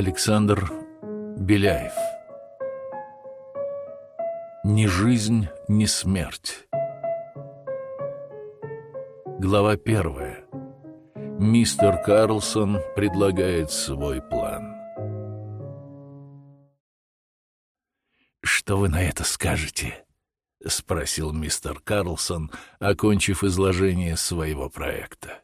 Александр Беляев Ни жизнь, ни смерть Глава первая Мистер Карлсон предлагает свой план «Что вы на это скажете?» — спросил мистер Карлсон, окончив изложение своего проекта.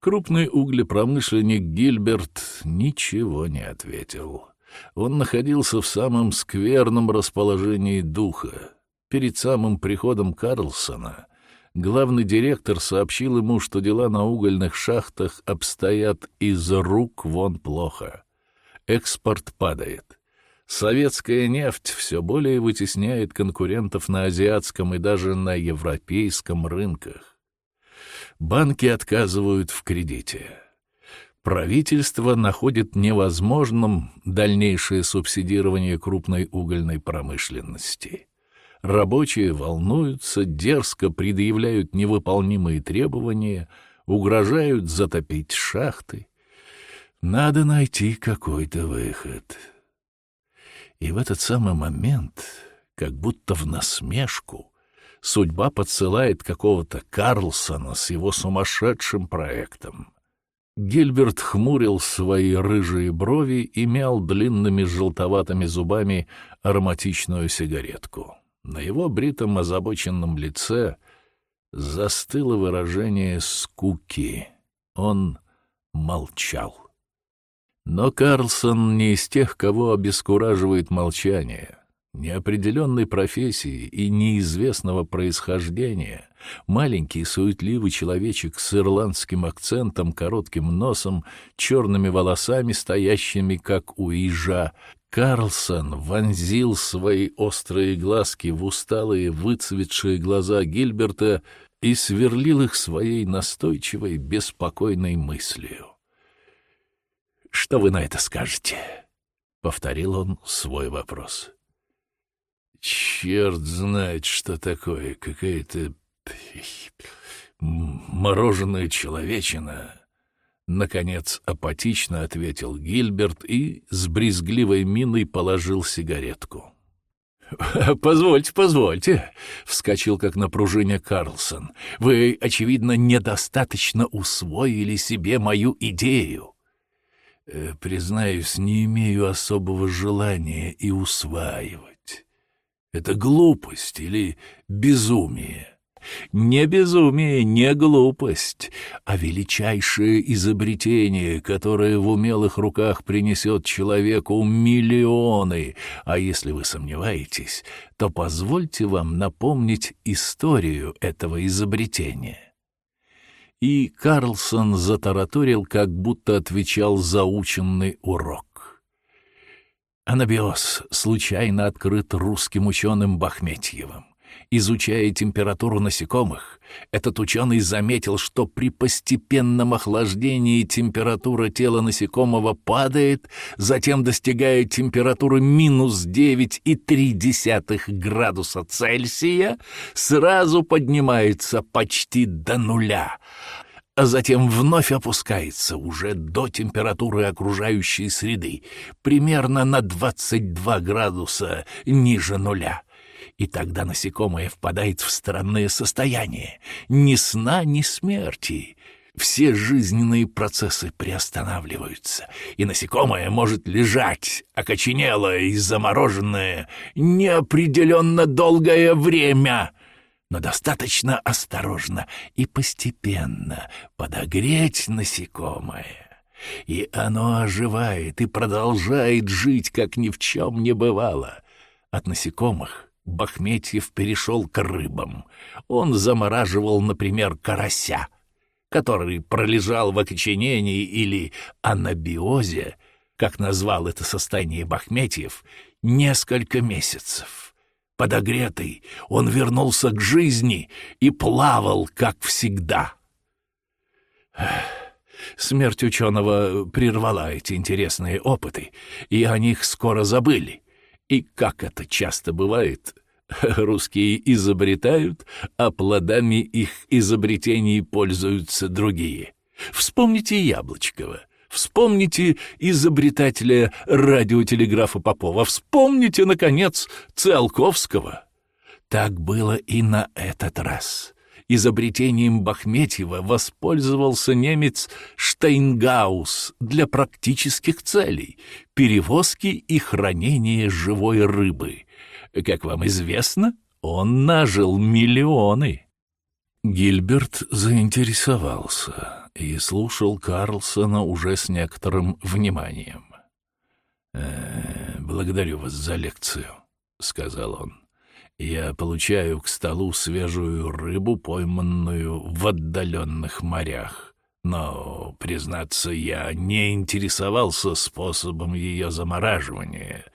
Крупный углепромышленник Гильберт ничего не ответил. Он находился в самом скверном расположении духа. Перед самым приходом Карлсона главный директор сообщил ему, что дела на угольных шахтах обстоят из рук вон плохо. Экспорт падает. Советская нефть все более вытесняет конкурентов на азиатском и даже на европейском рынках. Банки отказывают в кредите. Правительство находит невозможным дальнейшее субсидирование крупной угольной промышленности. Рабочие волнуются, дерзко предъявляют невыполнимые требования, угрожают затопить шахты. Надо найти какой-то выход. И в этот самый момент, как будто в насмешку, судьба подсылает какого-то Карлсона с его сумасшедшим проектом. Гильберт хмурил свои рыжие брови и мял длинными желтоватыми зубами ароматичную сигаретку. На его бритом озабоченном лице застыло выражение скуки. Он молчал. Но Карлсон не из тех, кого обескураживает молчание неопределенной профессии и неизвестного происхождения, маленький суетливый человечек с ирландским акцентом, коротким носом, черными волосами, стоящими, как у ежа, Карлсон вонзил свои острые глазки в усталые, выцветшие глаза Гильберта и сверлил их своей настойчивой, беспокойной мыслью. «Что вы на это скажете?» — повторил он свой вопрос. Черт знает, что такое, какая-то мороженая человечина. Наконец апатично ответил Гильберт и с брезгливой миной положил сигаретку. «Позвольте, позвольте», — вскочил как на пружине Карлсон. «Вы, очевидно, недостаточно усвоили себе мою идею». «Э, «Признаюсь, не имею особого желания и усваивать. Это глупость или безумие. Не безумие, не глупость, а величайшее изобретение, которое в умелых руках принесет человеку миллионы. А если вы сомневаетесь, то позвольте вам напомнить историю этого изобретения. И Карлсон затараторил, как будто отвечал заученный урок. Анабиоз случайно открыт русским ученым Бахметьевым. Изучая температуру насекомых, этот ученый заметил, что при постепенном охлаждении температура тела насекомого падает, затем достигает температуры минус 9,3 градуса Цельсия, сразу поднимается почти до нуля, а затем вновь опускается уже до температуры окружающей среды, примерно на 22 градуса ниже нуля. И тогда насекомое впадает в странное состояние, ни сна, ни смерти. Все жизненные процессы приостанавливаются, и насекомое может лежать, окоченелое и замороженное, неопределенно долгое время — но достаточно осторожно и постепенно подогреть насекомое. И оно оживает и продолжает жить, как ни в чем не бывало. От насекомых Бахметьев перешел к рыбам. Он замораживал, например, карася, который пролежал в окоченении или анабиозе, как назвал это состояние Бахметьев, несколько месяцев. Подогретый, он вернулся к жизни и плавал, как всегда. Смерть ученого прервала эти интересные опыты, и о них скоро забыли. И, как это часто бывает, русские изобретают, а плодами их изобретений пользуются другие. Вспомните Яблочкова. Вспомните изобретателя радиотелеграфа Попова. Вспомните, наконец, Циолковского. Так было и на этот раз. Изобретением Бахметьева воспользовался немец Штейнгаус для практических целей — перевозки и хранения живой рыбы. Как вам известно, он нажил миллионы. Гильберт заинтересовался и слушал Карлсона уже с некоторым вниманием. «Э, «Благодарю вас за лекцию», — сказал он. «Я получаю к столу свежую рыбу, пойманную в отдаленных морях. Но, признаться, я не интересовался способом ее замораживания.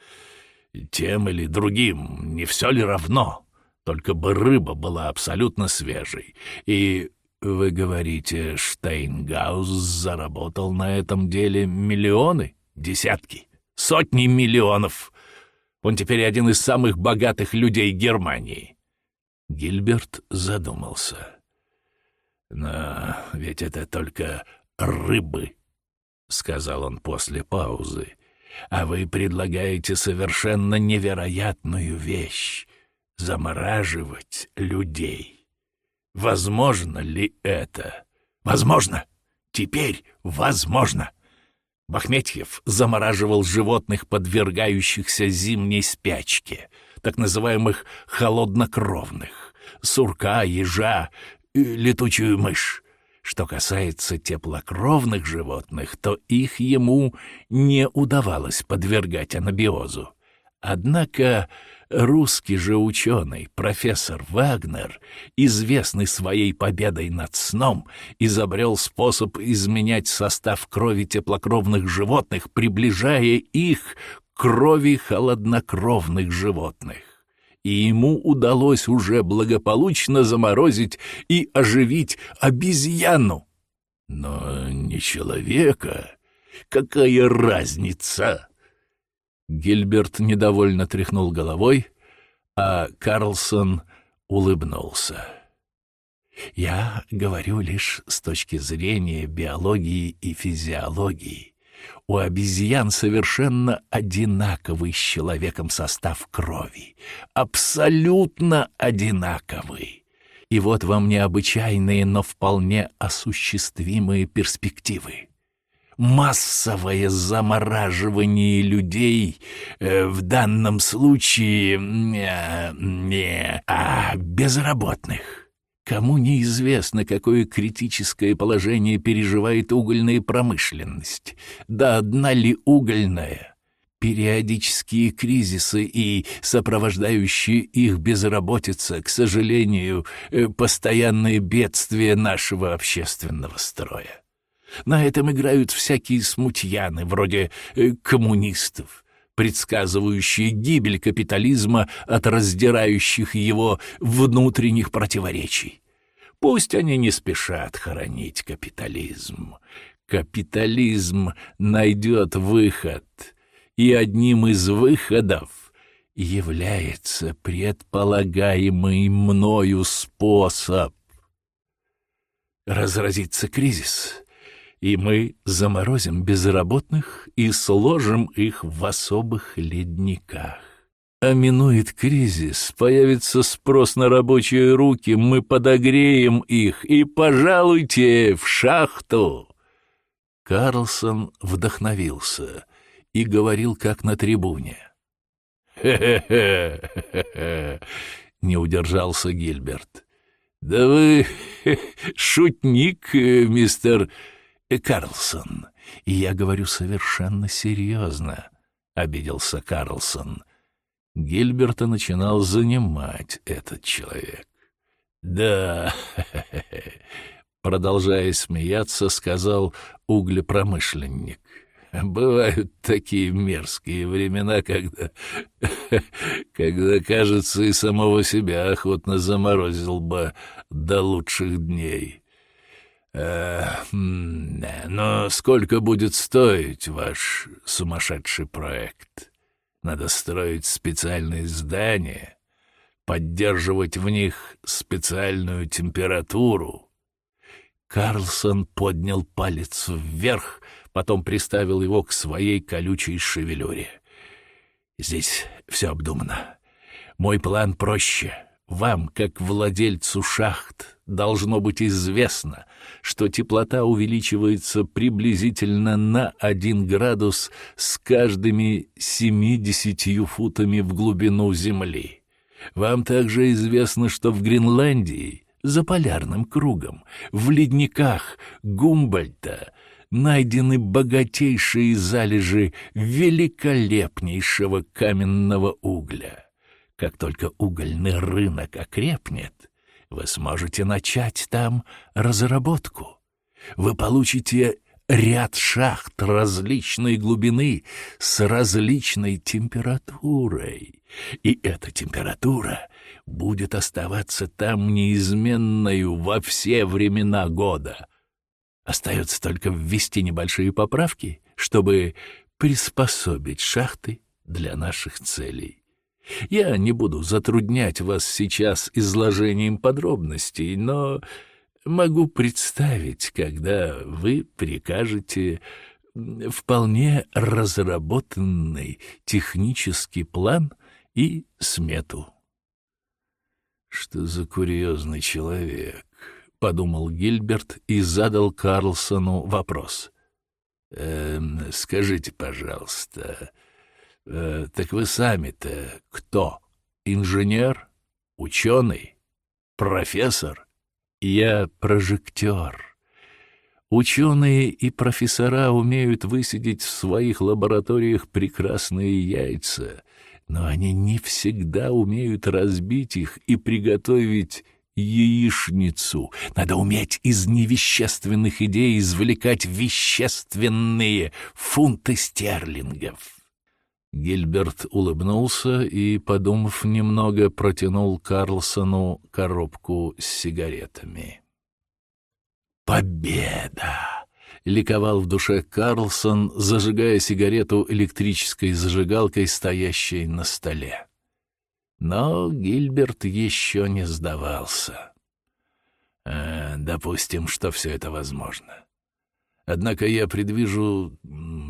Тем или другим, не все ли равно? Только бы рыба была абсолютно свежей. И вы говорите, Штейнгаус заработал на этом деле миллионы, десятки, сотни миллионов. Он теперь один из самых богатых людей Германии. Гильберт задумался. Но ведь это только рыбы, сказал он после паузы. А вы предлагаете совершенно невероятную вещь — замораживать людей. Возможно ли это? Возможно. Теперь возможно. Бахметьев замораживал животных, подвергающихся зимней спячке, так называемых холоднокровных, сурка, ежа, летучую мышь. Что касается теплокровных животных, то их ему не удавалось подвергать анабиозу. Однако Русский же ученый, профессор Вагнер, известный своей победой над сном, изобрел способ изменять состав крови теплокровных животных, приближая их к крови холоднокровных животных. И ему удалось уже благополучно заморозить и оживить обезьяну. Но не человека. Какая разница? Гильберт недовольно тряхнул головой, а Карлсон улыбнулся. «Я говорю лишь с точки зрения биологии и физиологии. У обезьян совершенно одинаковый с человеком состав крови. Абсолютно одинаковый. И вот вам необычайные, но вполне осуществимые перспективы массовое замораживание людей э, в данном случае э, не, а безработных. Кому неизвестно, какое критическое положение переживает угольная промышленность? Да одна ли угольная? Периодические кризисы и сопровождающие их безработица, к сожалению, э, постоянное бедствие нашего общественного строя. На этом играют всякие смутьяны, вроде э, коммунистов, предсказывающие гибель капитализма от раздирающих его внутренних противоречий. Пусть они не спешат хоронить капитализм. Капитализм найдет выход, и одним из выходов является предполагаемый мною способ. Разразится кризис, и мы заморозим безработных и сложим их в особых ледниках. А минует кризис, появится спрос на рабочие руки, мы подогреем их и, пожалуйте, в шахту. Карлсон вдохновился и говорил, как на трибуне. «Хе-хе-хе!» — не удержался Гильберт. «Да вы шутник, э, мистер Карлсон, и я говорю совершенно серьезно», — обиделся Карлсон. Гильберта начинал занимать этот человек. «Да», — продолжая смеяться, сказал углепромышленник. «Бывают такие мерзкие времена, когда, когда, кажется, и самого себя охотно заморозил бы до лучших дней». Но сколько будет стоить ваш сумасшедший проект? Надо строить специальные здания, поддерживать в них специальную температуру. Карлсон поднял палец вверх, потом приставил его к своей колючей шевелюре. «Здесь все обдумано. Мой план проще. Вам, как владельцу шахт, должно быть известно, что теплота увеличивается приблизительно на один градус с каждыми семидесятью футами в глубину Земли. Вам также известно, что в Гренландии, за полярным кругом, в ледниках Гумбольта, найдены богатейшие залежи великолепнейшего каменного угля. Как только угольный рынок окрепнет, вы сможете начать там разработку. Вы получите ряд шахт различной глубины с различной температурой. И эта температура будет оставаться там неизменною во все времена года. Остается только ввести небольшие поправки, чтобы приспособить шахты для наших целей. Я не буду затруднять вас сейчас изложением подробностей, но могу представить, когда вы прикажете вполне разработанный технический план и смету. «Что за курьезный человек?» — подумал Гильберт и задал Карлсону вопрос. «Эм, «Скажите, пожалуйста, э, так вы сами-то кто? Инженер? Ученый? Профессор?» «Я прожектор». Ученые и профессора умеют высидеть в своих лабораториях прекрасные яйца, но они не всегда умеют разбить их и приготовить яичницу. Надо уметь из невещественных идей извлекать вещественные фунты стерлингов. Гильберт улыбнулся и, подумав немного, протянул Карлсону коробку с сигаретами. «Победа!» — ликовал в душе Карлсон, зажигая сигарету электрической зажигалкой, стоящей на столе. Но Гильберт еще не сдавался. Э, допустим, что все это возможно. Однако я предвижу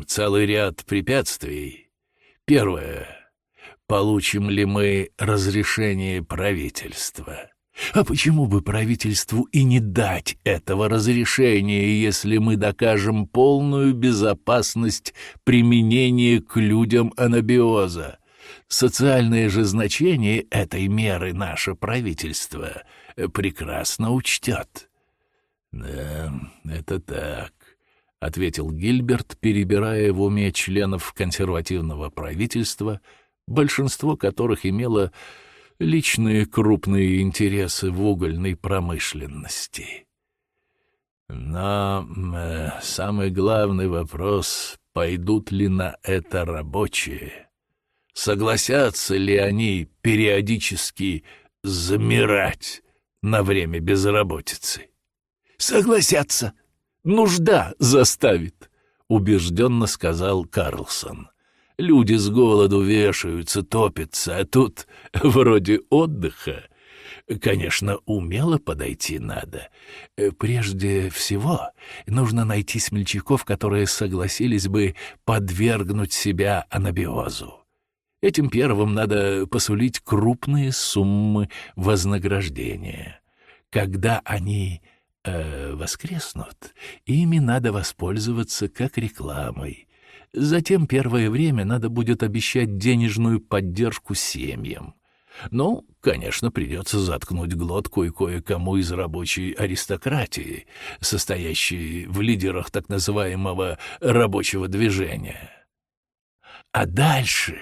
целый ряд препятствий. Первое. Получим ли мы разрешение правительства? А почему бы правительству и не дать этого разрешения, если мы докажем полную безопасность применения к людям анабиоза? Социальное же значение этой меры наше правительство прекрасно учтет. — Да, это так, — ответил Гильберт, перебирая в уме членов консервативного правительства, большинство которых имело личные крупные интересы в угольной промышленности. Но э, самый главный вопрос — пойдут ли на это рабочие? Согласятся ли они периодически замирать на время безработицы? «Согласятся. Нужда заставит», — убежденно сказал Карлсон. Люди с голоду вешаются, топятся, а тут вроде отдыха. Конечно, умело подойти надо. Прежде всего, нужно найти смельчаков, которые согласились бы подвергнуть себя анабиозу. Этим первым надо посулить крупные суммы вознаграждения. Когда они э, воскреснут, ими надо воспользоваться как рекламой. Затем первое время надо будет обещать денежную поддержку семьям. Ну, конечно, придется заткнуть глотку и кое-кому из рабочей аристократии, состоящей в лидерах так называемого рабочего движения. А дальше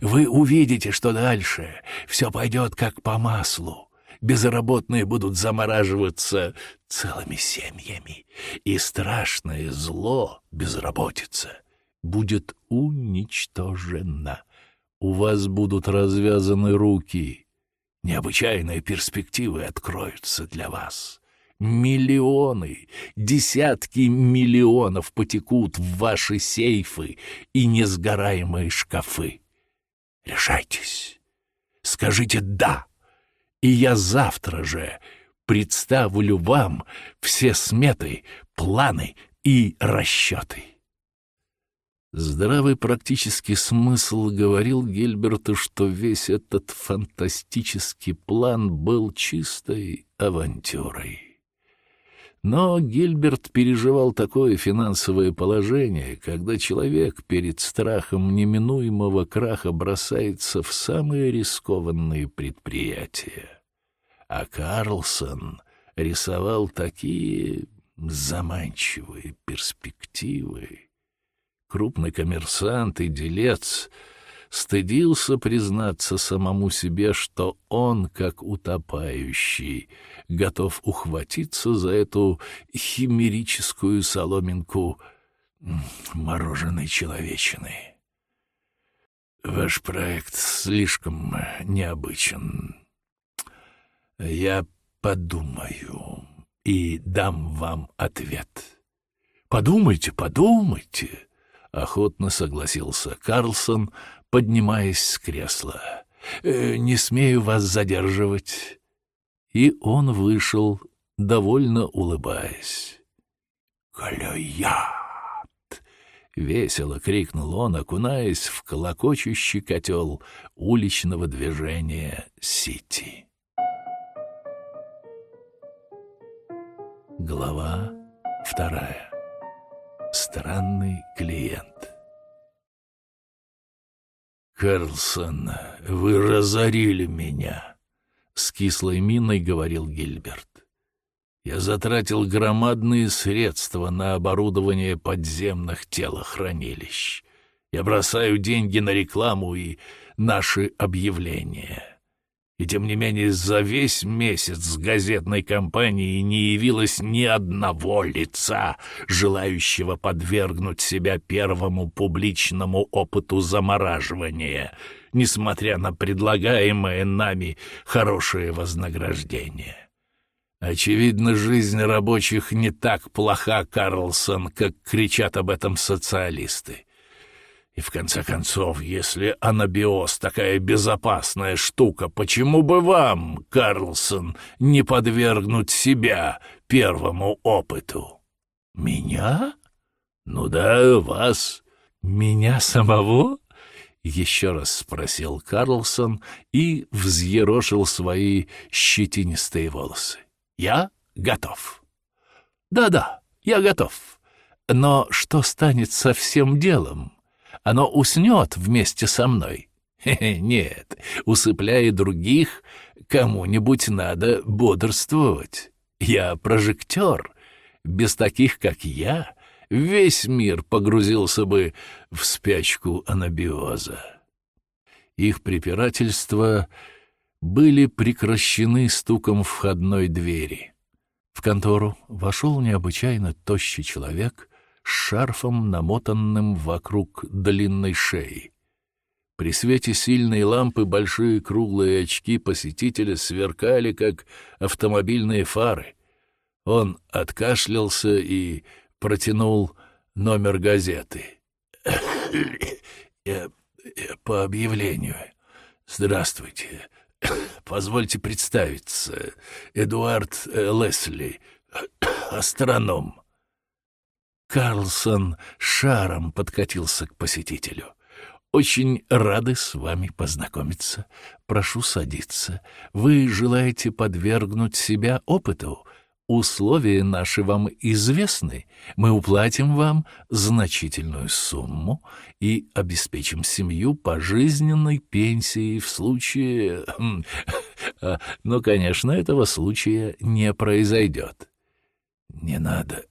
вы увидите, что дальше все пойдет как по маслу. Безработные будут замораживаться целыми семьями, и страшное зло — безработица — будет уничтожена. У вас будут развязаны руки. Необычайные перспективы откроются для вас. Миллионы, десятки миллионов потекут в ваши сейфы и несгораемые шкафы. Решайтесь. Скажите «да», и я завтра же представлю вам все сметы, планы и расчеты. Здравый практический смысл говорил Гильберту, что весь этот фантастический план был чистой авантюрой. Но Гильберт переживал такое финансовое положение, когда человек перед страхом неминуемого краха бросается в самые рискованные предприятия. А Карлсон рисовал такие заманчивые перспективы. Крупный коммерсант и делец стыдился признаться самому себе, что он, как утопающий, готов ухватиться за эту химерическую соломинку мороженой человечины. Ваш проект слишком необычен. Я подумаю и дам вам ответ. Подумайте, подумайте. — охотно согласился Карлсон, поднимаясь с кресла. «Э, «Не смею вас задерживать». И он вышел, довольно улыбаясь. «Галюят!» — весело крикнул он, окунаясь в колокочущий котел уличного движения Сити. Глава вторая Странный клиент. «Карлсон, вы разорили меня», — с кислой миной говорил Гильберт. «Я затратил громадные средства на оборудование подземных телохранилищ. Я бросаю деньги на рекламу и наши объявления. И тем не менее за весь месяц с газетной компанией не явилось ни одного лица, желающего подвергнуть себя первому публичному опыту замораживания, несмотря на предлагаемое нами хорошее вознаграждение. Очевидно, жизнь рабочих не так плоха, Карлсон, как кричат об этом социалисты. И в конце концов, если анабиоз такая безопасная штука, почему бы вам, Карлсон, не подвергнуть себя первому опыту? Меня? Ну да, вас. Меня самого? Еще раз спросил Карлсон и взъерошил свои щетинистые волосы. Я готов. Да-да, я готов. Но что станет со всем делом? Оно уснет вместе со мной. Нет, усыпляя других, кому-нибудь надо бодрствовать. Я прожектор. Без таких, как я, весь мир погрузился бы в спячку анабиоза. Их препирательства были прекращены стуком входной двери. В контору вошел необычайно тощий человек шарфом, намотанным вокруг длинной шеи. При свете сильной лампы большие круглые очки посетителя сверкали, как автомобильные фары. Он откашлялся и протянул номер газеты. «Я, я по объявлению. Здравствуйте. Позвольте представиться. Эдуард э, Лесли, астроном». Карлсон шаром подкатился к посетителю. «Очень рады с вами познакомиться. Прошу садиться. Вы желаете подвергнуть себя опыту? Условия наши вам известны. Мы уплатим вам значительную сумму и обеспечим семью пожизненной пенсией в случае... Хм, но, конечно, этого случая не произойдет». «Не надо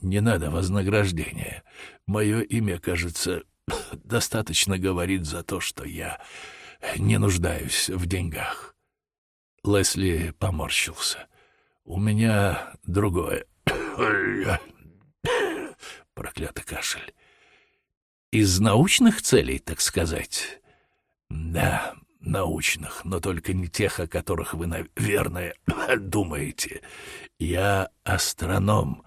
не надо вознаграждения. Мое имя, кажется, достаточно говорит за то, что я не нуждаюсь в деньгах. Лесли поморщился. У меня другое. Проклятый кашель. Из научных целей, так сказать? Да, научных, но только не тех, о которых вы, наверное, думаете. Я астроном,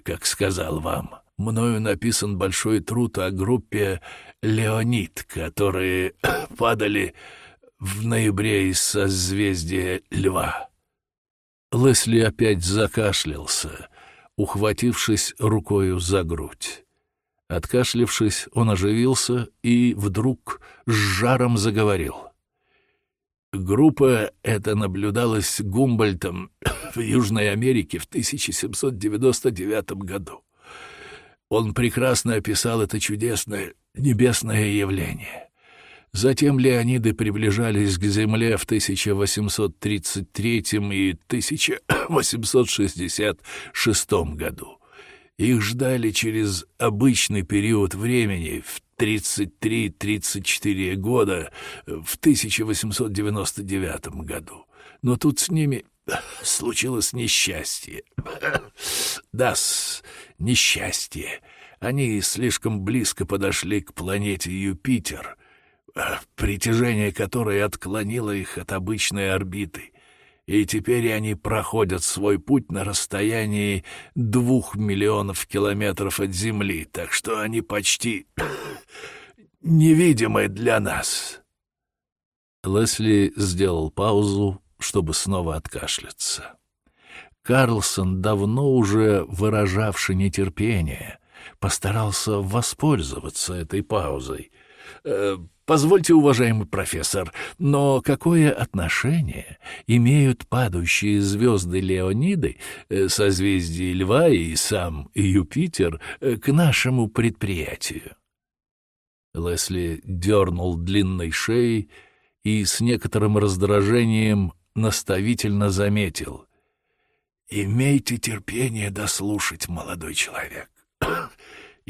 как сказал вам. Мною написан большой труд о группе «Леонид», которые падали в ноябре из созвездия Льва. Лесли опять закашлялся, ухватившись рукою за грудь. Откашлившись, он оживился и вдруг с жаром заговорил. Группа эта наблюдалась Гумбольтом в Южной Америке в 1799 году. Он прекрасно описал это чудесное небесное явление. Затем Леониды приближались к Земле в 1833 и 1866 году. Их ждали через обычный период времени в 33-34 года в 1899 году. Но тут с ними случилось несчастье. да несчастье. Они слишком близко подошли к планете Юпитер, притяжение которой отклонило их от обычной орбиты, и теперь они проходят свой путь на расстоянии двух миллионов километров от Земли, так что они почти невидимы для нас. Лесли сделал паузу, чтобы снова откашляться. Карлсон, давно уже выражавший нетерпение, постарался воспользоваться этой паузой. «Э, «Позвольте, уважаемый профессор, но какое отношение имеют падающие звезды Леониды, э, созвездие Льва и сам Юпитер э, к нашему предприятию?» Лесли дернул длинной шеей и с некоторым раздражением наставительно заметил. «Имейте терпение дослушать, молодой человек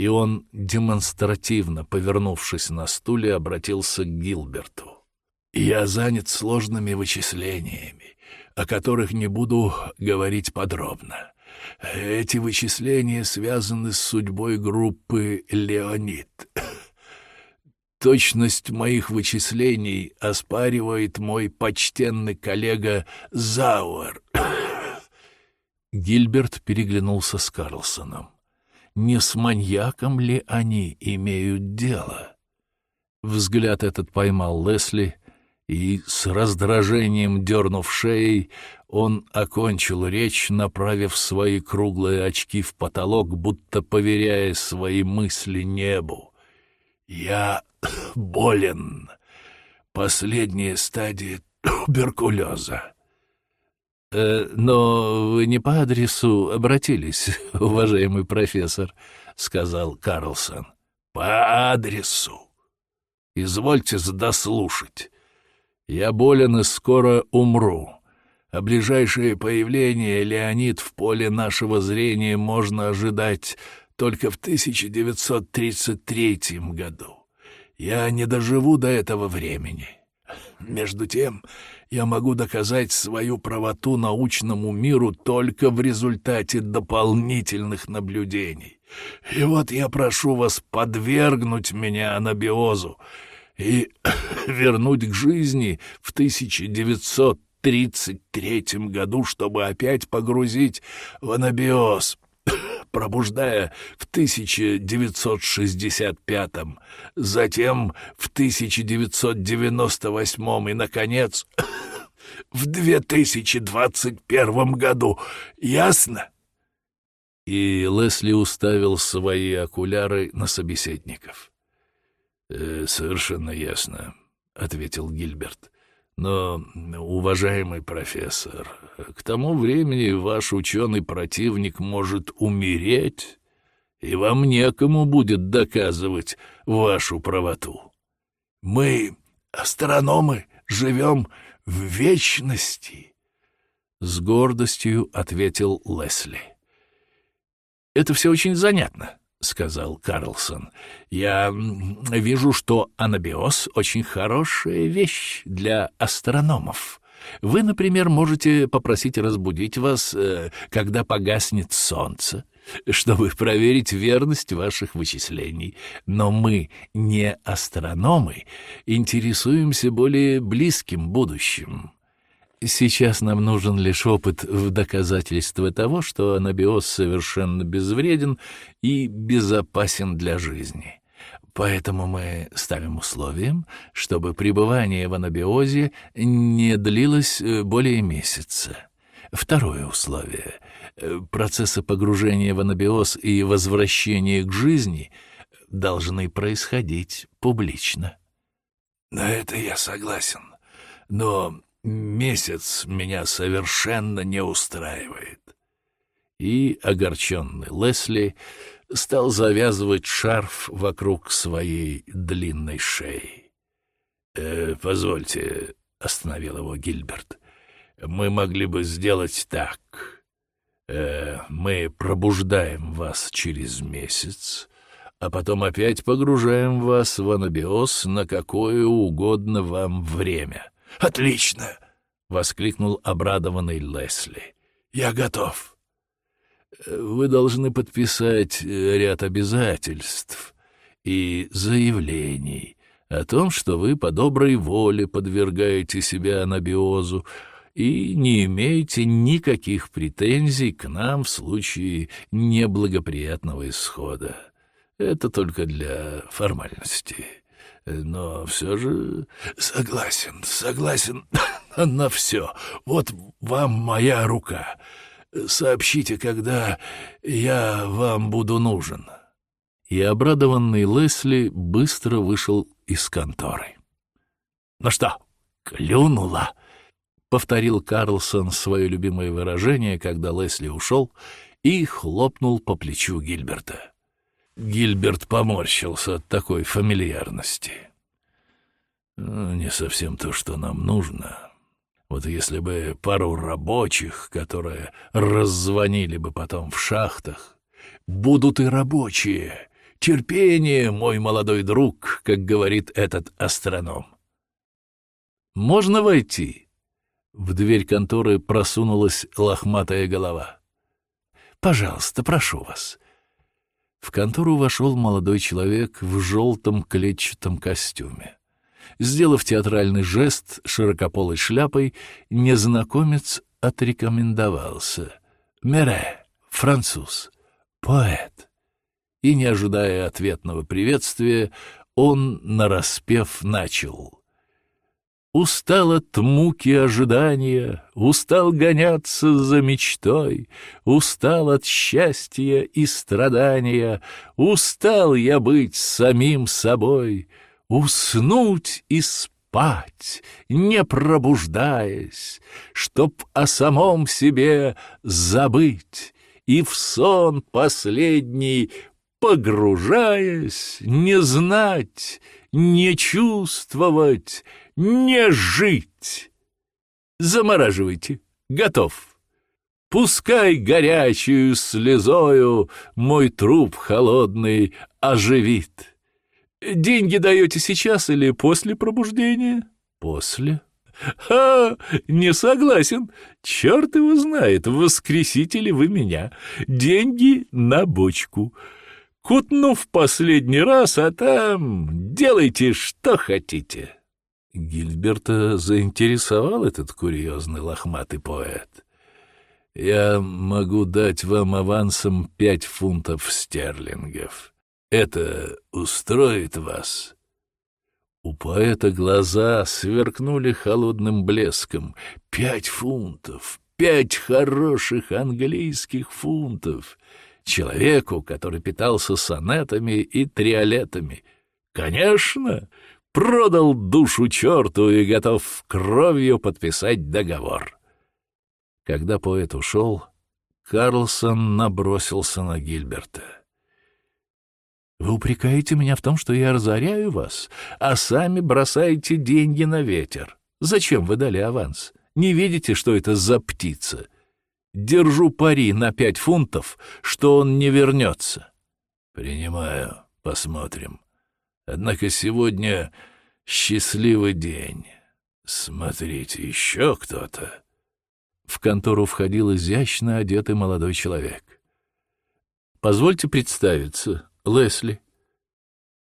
и он, демонстративно повернувшись на стуле, обратился к Гилберту. «Я занят сложными вычислениями, о которых не буду говорить подробно. Эти вычисления связаны с судьбой группы «Леонид». Точность моих вычислений оспаривает мой почтенный коллега Зауэр. Гильберт переглянулся с Карлсоном не с маньяком ли они имеют дело. Взгляд этот поймал Лесли, и с раздражением дернув шеей, он окончил речь, направив свои круглые очки в потолок, будто поверяя свои мысли небу. «Я болен. Последняя стадия туберкулеза. Э, «Но вы не по адресу обратились, уважаемый профессор», — сказал Карлсон. «По адресу. Извольте дослушать. Я болен и скоро умру. А ближайшее появление Леонид в поле нашего зрения можно ожидать только в 1933 году. Я не доживу до этого времени. Между тем, я могу доказать свою правоту научному миру только в результате дополнительных наблюдений. И вот я прошу вас подвергнуть меня анабиозу и вернуть к жизни в 1933 году, чтобы опять погрузить в анабиоз пробуждая в 1965, затем в 1998 и, наконец, в 2021 году. Ясно?» И Лесли уставил свои окуляры на собеседников. «Э, «Совершенно ясно», — ответил Гильберт. Но, уважаемый профессор, к тому времени ваш ученый противник может умереть, и вам некому будет доказывать вашу правоту. Мы, астрономы, живем в вечности, — с гордостью ответил Лесли. — Это все очень занятно, — сказал Карлсон. «Я вижу, что анабиоз — очень хорошая вещь для астрономов. Вы, например, можете попросить разбудить вас, э, когда погаснет солнце, чтобы проверить верность ваших вычислений. Но мы, не астрономы, интересуемся более близким будущим. Сейчас нам нужен лишь опыт в доказательство того, что анабиоз совершенно безвреден и безопасен для жизни. Поэтому мы ставим условием, чтобы пребывание в анабиозе не длилось э, более месяца. Второе условие. Процессы погружения в анабиоз и возвращения к жизни должны происходить публично. На это я согласен. Но месяц меня совершенно не устраивает. И огорченный Лесли стал завязывать шарф вокруг своей длинной шеи. «Э, «Позвольте», — остановил его Гильберт, — «мы могли бы сделать так. Э, мы пробуждаем вас через месяц, а потом опять погружаем вас в анабиоз на какое угодно вам время». «Отлично!» — воскликнул обрадованный Лесли. «Я готов». «Вы должны подписать э, ряд обязательств и заявлений о том, что вы по доброй воле подвергаете себя анабиозу и не имеете никаких претензий к нам в случае неблагоприятного исхода. Это только для формальности» но все же согласен, согласен на все. Вот вам моя рука. Сообщите, когда я вам буду нужен». И обрадованный Лесли быстро вышел из конторы. «Ну что, клюнула?» — повторил Карлсон свое любимое выражение, когда Лесли ушел, и хлопнул по плечу Гильберта. Гильберт поморщился от такой фамильярности. «Не совсем то, что нам нужно. Вот если бы пару рабочих, которые раззвонили бы потом в шахтах, будут и рабочие. Терпение, мой молодой друг, как говорит этот астроном. «Можно войти?» В дверь конторы просунулась лохматая голова. «Пожалуйста, прошу вас». В контору вошел молодой человек в желтом клетчатом костюме. Сделав театральный жест широкополой шляпой, незнакомец отрекомендовался. «Мере, француз, поэт». И, не ожидая ответного приветствия, он, нараспев, начал — Устал от муки ожидания, устал гоняться за мечтой, устал от счастья и страдания, устал я быть самим собой, уснуть и спать, не пробуждаясь, чтоб о самом себе забыть и в сон последний погружаясь, не знать, не чувствовать, не жить. Замораживайте. Готов. Пускай горячую слезою мой труп холодный оживит. Деньги даете сейчас или после пробуждения? После. «Ха! Не согласен. Черт его знает, воскресите ли вы меня. Деньги на бочку. Кутну в последний раз, а там делайте, что хотите». Гильберта заинтересовал этот курьезный лохматый поэт. «Я могу дать вам авансом пять фунтов стерлингов. Это устроит вас?» У поэта глаза сверкнули холодным блеском. «Пять фунтов! Пять хороших английских фунтов!» Человеку, который питался сонетами и триолетами. «Конечно!» Продал душу черту и готов кровью подписать договор. Когда поэт ушел, Карлсон набросился на Гильберта. «Вы упрекаете меня в том, что я разоряю вас, а сами бросаете деньги на ветер. Зачем вы дали аванс? Не видите, что это за птица? Держу пари на пять фунтов, что он не вернется». «Принимаю. Посмотрим», Однако сегодня счастливый день. Смотрите, еще кто-то. В контору входил изящно одетый молодой человек. «Позвольте представиться, Лесли».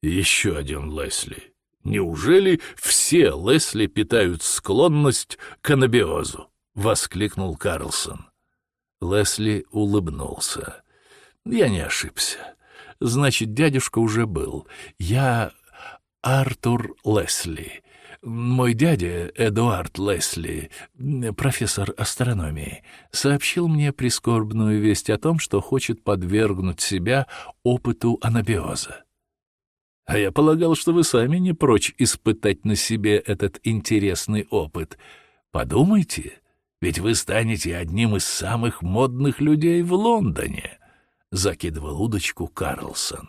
«Еще один Лесли. Неужели все Лесли питают склонность к анабиозу?» — воскликнул Карлсон. Лесли улыбнулся. «Я не ошибся. Значит, дядюшка уже был. Я Артур Лесли. Мой дядя, Эдуард Лесли, профессор астрономии, сообщил мне прискорбную весть о том, что хочет подвергнуть себя опыту анабиоза. А я полагал, что вы сами не прочь испытать на себе этот интересный опыт. Подумайте, ведь вы станете одним из самых модных людей в Лондоне, — закидывал удочку Карлсон.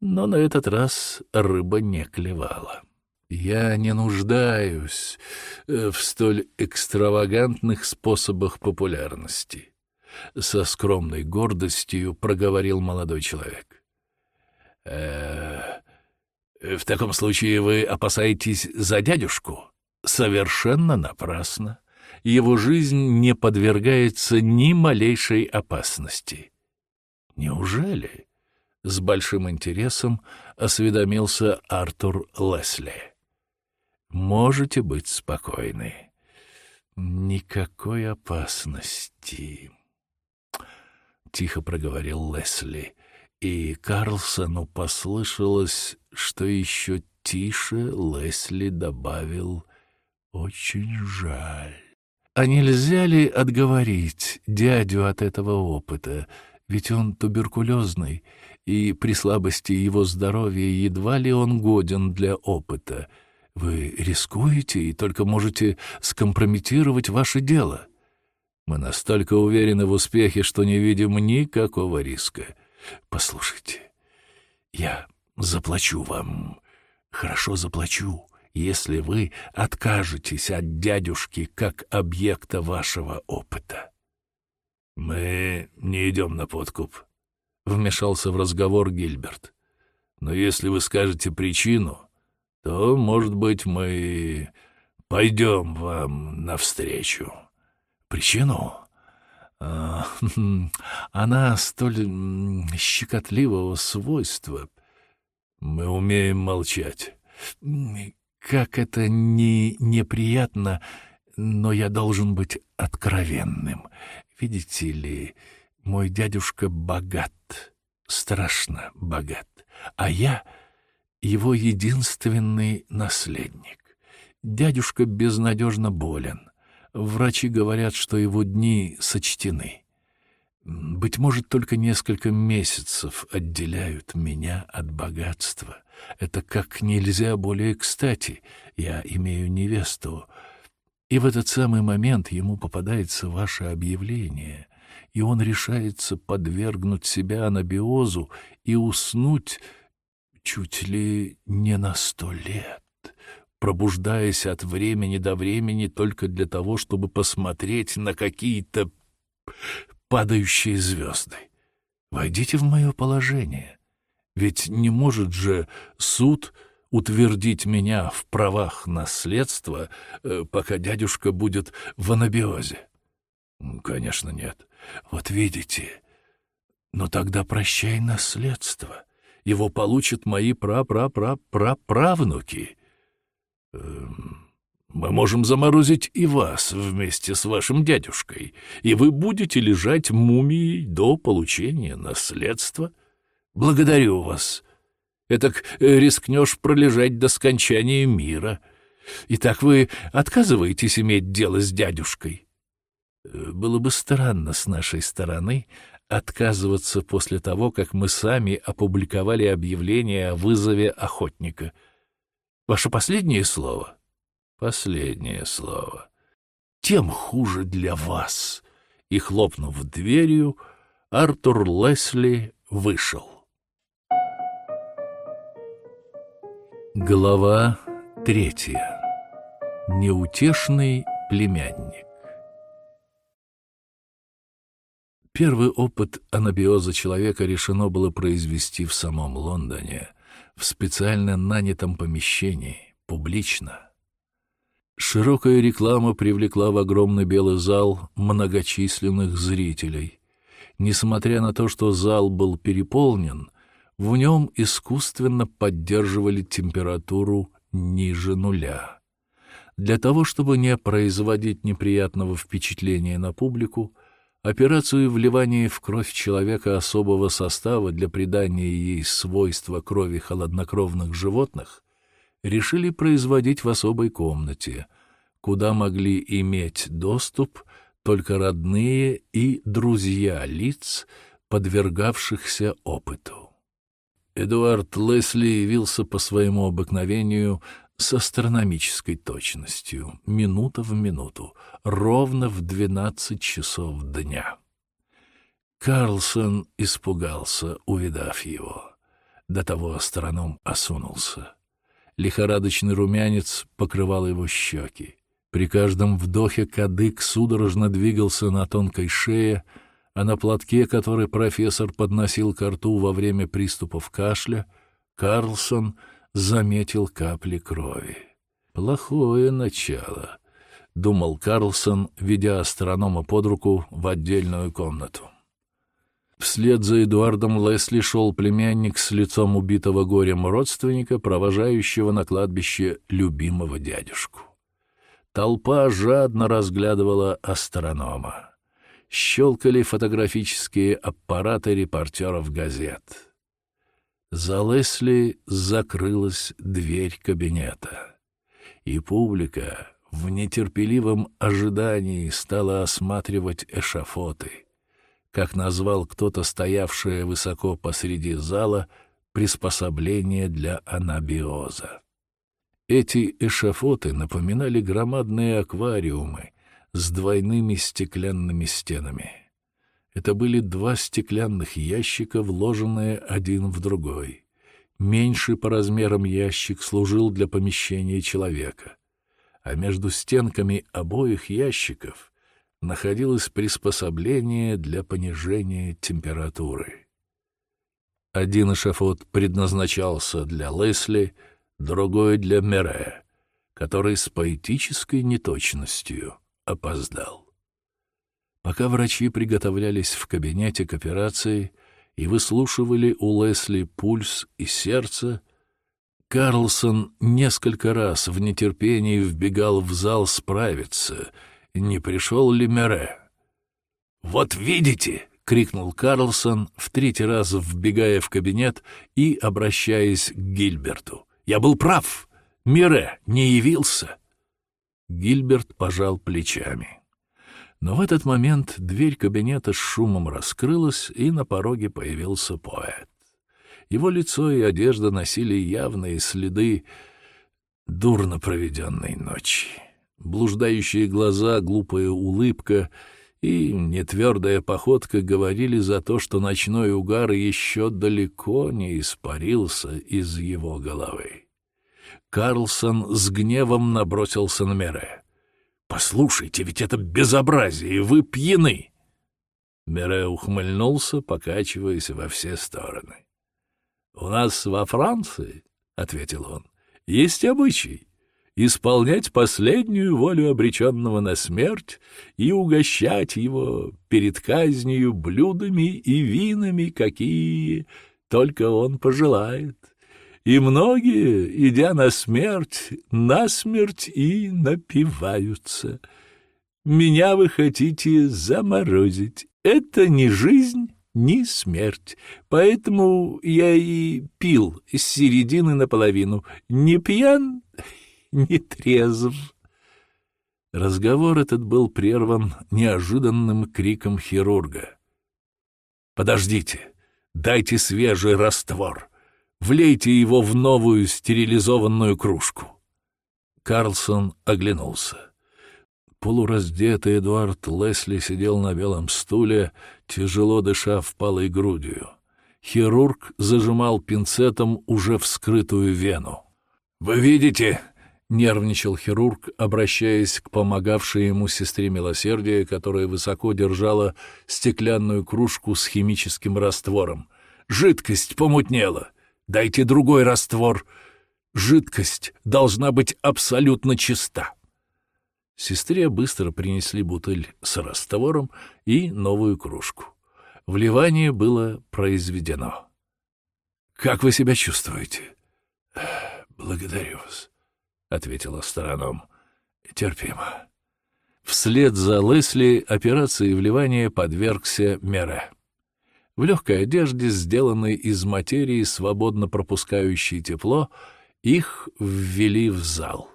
Но на этот раз рыба не клевала. Я не нуждаюсь э, в столь экстравагантных способах популярности, — со скромной гордостью проговорил молодой человек. Э, в таком случае вы опасаетесь за дядюшку? Совершенно напрасно. Его жизнь не подвергается ни малейшей опасности. Неужели? С большим интересом осведомился Артур Лесли. Можете быть спокойны. Никакой опасности. Тихо проговорил Лесли и Карлсону послышалось, что еще тише Лесли добавил «Очень жаль». А нельзя ли отговорить дядю от этого опыта? Ведь он туберкулезный, и при слабости его здоровья едва ли он годен для опыта. Вы рискуете и только можете скомпрометировать ваше дело. Мы настолько уверены в успехе, что не видим никакого риска. Послушайте, я заплачу вам, хорошо заплачу, если вы откажетесь от дядюшки как объекта вашего опыта. Мы не идем на подкуп, — вмешался в разговор Гильберт. Но если вы скажете причину, то, может быть, мы пойдем вам навстречу. Причину? А, она столь щекотливого свойства. Мы умеем молчать. Как это не неприятно, но я должен быть откровенным. Видите ли, мой дядюшка богат, страшно богат, а я его единственный наследник. Дядюшка безнадежно болен. Врачи говорят, что его дни сочтены. Быть может, только несколько месяцев отделяют меня от богатства. Это как нельзя более кстати. Я имею невесту. И в этот самый момент ему попадается ваше объявление, и он решается подвергнуть себя анабиозу и уснуть чуть ли не на сто лет пробуждаясь от времени до времени только для того, чтобы посмотреть на какие-то падающие звезды. Войдите в мое положение. Ведь не может же суд утвердить меня в правах наследства, э, пока дядюшка будет в анабиозе. Конечно, нет. Вот видите. Но тогда прощай наследство. Его получат мои пра-пра-пра-пра-правнуки. Эм, мы можем заморозить и вас вместе с вашим дядюшкой, и вы будете лежать мумией до получения наследства. Благодарю вас. Этак э, рискнешь пролежать до скончания мира. Итак, вы отказываетесь иметь дело с дядюшкой? Э, было бы странно с нашей стороны отказываться после того, как мы сами опубликовали объявление о вызове охотника — Ваше последнее слово? Последнее слово. Тем хуже для вас. И, хлопнув дверью, Артур Лесли вышел. Глава третья. Неутешный племянник. Первый опыт анабиоза человека решено было произвести в самом Лондоне — в специально нанятом помещении, публично. Широкая реклама привлекла в огромный белый зал многочисленных зрителей. Несмотря на то, что зал был переполнен, в нем искусственно поддерживали температуру ниже нуля. Для того, чтобы не производить неприятного впечатления на публику, Операцию вливания в кровь человека особого состава для придания ей свойства крови холоднокровных животных решили производить в особой комнате, куда могли иметь доступ только родные и друзья лиц, подвергавшихся опыту. Эдуард Лесли явился по своему обыкновению с астрономической точностью, минута в минуту, ровно в двенадцать часов дня. Карлсон испугался, увидав его. До того астроном осунулся. Лихорадочный румянец покрывал его щеки. При каждом вдохе кадык судорожно двигался на тонкой шее, а на платке, который профессор подносил к рту во время приступов кашля, Карлсон заметил капли крови. «Плохое начало», — думал Карлсон, ведя астронома под руку в отдельную комнату. Вслед за Эдуардом Лесли шел племянник с лицом убитого горем родственника, провожающего на кладбище любимого дядюшку. Толпа жадно разглядывала астронома. Щелкали фотографические аппараты репортеров газет. За Лесли закрылась дверь кабинета, и публика в нетерпеливом ожидании стала осматривать эшафоты — как назвал кто-то стоявшее высоко посреди зала приспособление для анабиоза. Эти эшафоты напоминали громадные аквариумы с двойными стеклянными стенами. Это были два стеклянных ящика, вложенные один в другой. Меньший по размерам ящик служил для помещения человека, а между стенками обоих ящиков находилось приспособление для понижения температуры. Один эшафот предназначался для Лесли, другой — для Мере, который с поэтической неточностью опоздал. Пока врачи приготовлялись в кабинете к операции и выслушивали у Лесли пульс и сердце, Карлсон несколько раз в нетерпении вбегал в зал справиться — не пришел ли Мере. «Вот видите!» — крикнул Карлсон, в третий раз вбегая в кабинет и обращаясь к Гильберту. «Я был прав! Мире не явился!» Гильберт пожал плечами. Но в этот момент дверь кабинета с шумом раскрылась, и на пороге появился поэт. Его лицо и одежда носили явные следы дурно проведенной ночи блуждающие глаза, глупая улыбка и нетвердая походка говорили за то, что ночной угар еще далеко не испарился из его головы. Карлсон с гневом набросился на Мере. «Послушайте, ведь это безобразие, вы пьяны!» Мере ухмыльнулся, покачиваясь во все стороны. «У нас во Франции, — ответил он, — есть обычай исполнять последнюю волю обреченного на смерть и угощать его перед казнью блюдами и винами, какие только он пожелает. И многие, идя на смерть, на смерть и напиваются. Меня вы хотите заморозить. Это не жизнь, ни смерть. Поэтому я и пил с середины наполовину. Не пьян не трезв. Разговор этот был прерван неожиданным криком хирурга. «Подождите! Дайте свежий раствор! Влейте его в новую стерилизованную кружку!» Карлсон оглянулся. Полураздетый Эдуард Лесли сидел на белом стуле, тяжело дыша впалой грудью. Хирург зажимал пинцетом уже вскрытую вену. «Вы видите?» — нервничал хирург, обращаясь к помогавшей ему сестре милосердия, которая высоко держала стеклянную кружку с химическим раствором. «Жидкость помутнела. Дайте другой раствор. Жидкость должна быть абсолютно чиста». Сестре быстро принесли бутыль с раствором и новую кружку. Вливание было произведено. «Как вы себя чувствуете?» «Благодарю вас», ответил астроном. Терпимо. Вслед за Лесли операции вливания подвергся Мере. В легкой одежде, сделанной из материи, свободно пропускающей тепло, Их ввели в зал.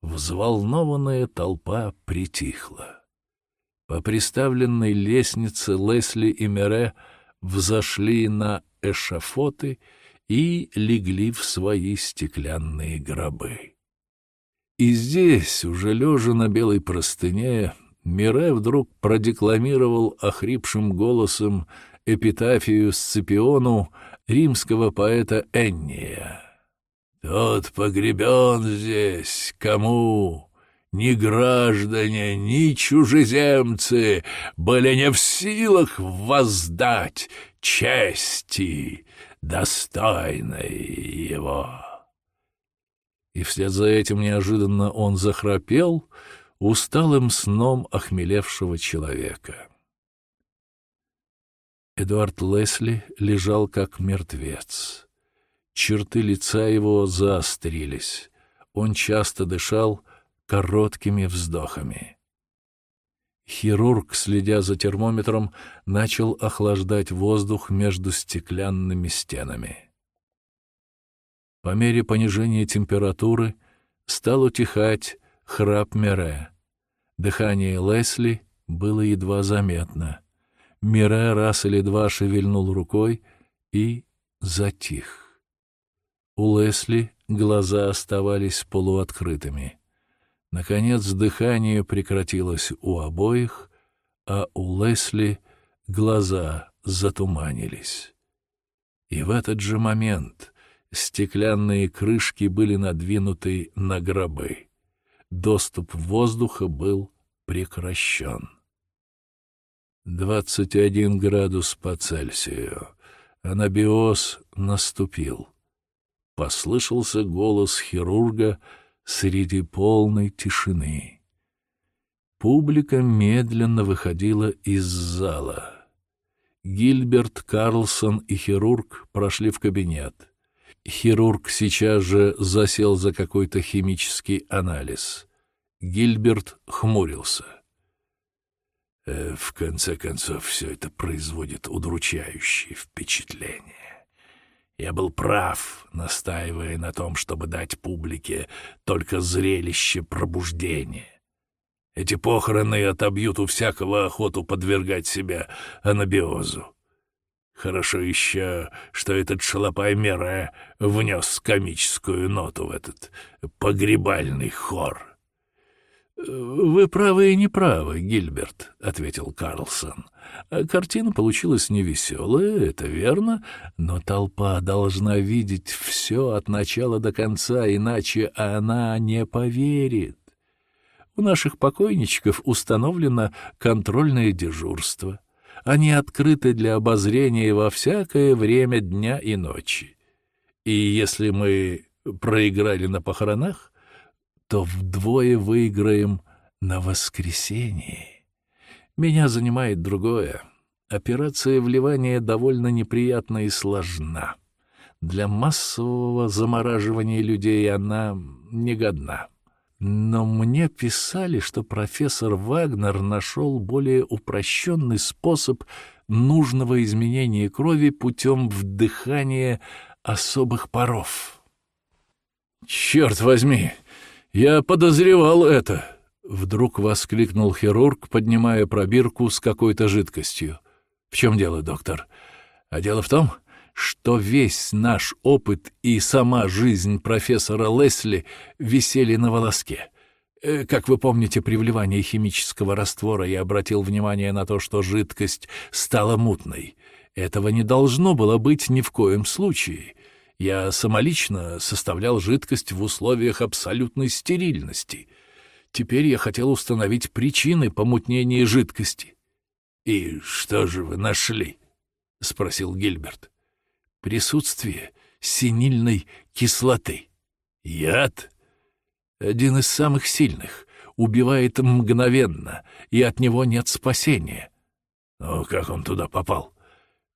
Взволнованная толпа притихла. По приставленной лестнице Лесли и Мере взошли на эшафоты и легли в свои стеклянные гробы. И здесь, уже лежа на белой простыне, Мире вдруг продекламировал охрипшим голосом эпитафию Сципиону римского поэта Энния. «Тот погребен здесь, кому ни граждане, ни чужеземцы были не в силах воздать чести, достойной его». И вслед за этим неожиданно он захрапел усталым сном охмелевшего человека. Эдуард Лесли лежал как мертвец. Черты лица его заострились. Он часто дышал короткими вздохами. Хирург, следя за термометром, начал охлаждать воздух между стеклянными стенами. По мере понижения температуры стал утихать храп Мере. Дыхание Лесли было едва заметно. Мире раз или два шевельнул рукой и затих. У Лесли глаза оставались полуоткрытыми. Наконец дыхание прекратилось у обоих, а у Лесли глаза затуманились. И в этот же момент стеклянные крышки были надвинуты на гробы. Доступ воздуха был прекращен. 21 градус по Цельсию. Анабиоз наступил. Послышался голос хирурга среди полной тишины. Публика медленно выходила из зала. Гильберт, Карлсон и хирург прошли в кабинет. Хирург сейчас же засел за какой-то химический анализ. Гильберт хмурился — в конце концов, все это производит удручающее впечатление. Я был прав, настаивая на том, чтобы дать публике только зрелище пробуждения. Эти похороны отобьют у всякого охоту подвергать себя анабиозу. Хорошо еще, что этот шалопай Мере внес комическую ноту в этот погребальный хор — «Вы правы и не правы, Гильберт», — ответил Карлсон. «Картина получилась невеселая, это верно, но толпа должна видеть все от начала до конца, иначе она не поверит. У наших покойничков установлено контрольное дежурство. Они открыты для обозрения во всякое время дня и ночи. И если мы проиграли на похоронах, то вдвое выиграем на воскресенье. Меня занимает другое. Операция вливания довольно неприятна и сложна. Для массового замораживания людей она негодна. Но мне писали, что профессор Вагнер нашел более упрощенный способ нужного изменения крови путем вдыхания особых паров. «Черт возьми! «Я подозревал это!» — вдруг воскликнул хирург, поднимая пробирку с какой-то жидкостью. «В чем дело, доктор?» «А дело в том, что весь наш опыт и сама жизнь профессора Лесли висели на волоске. Э, как вы помните, при вливании химического раствора я обратил внимание на то, что жидкость стала мутной. Этого не должно было быть ни в коем случае». Я самолично составлял жидкость в условиях абсолютной стерильности. Теперь я хотел установить причины помутнения жидкости. — И что же вы нашли? — спросил Гильберт. — Присутствие синильной кислоты. Яд? Один из самых сильных. Убивает мгновенно, и от него нет спасения. Но как он туда попал?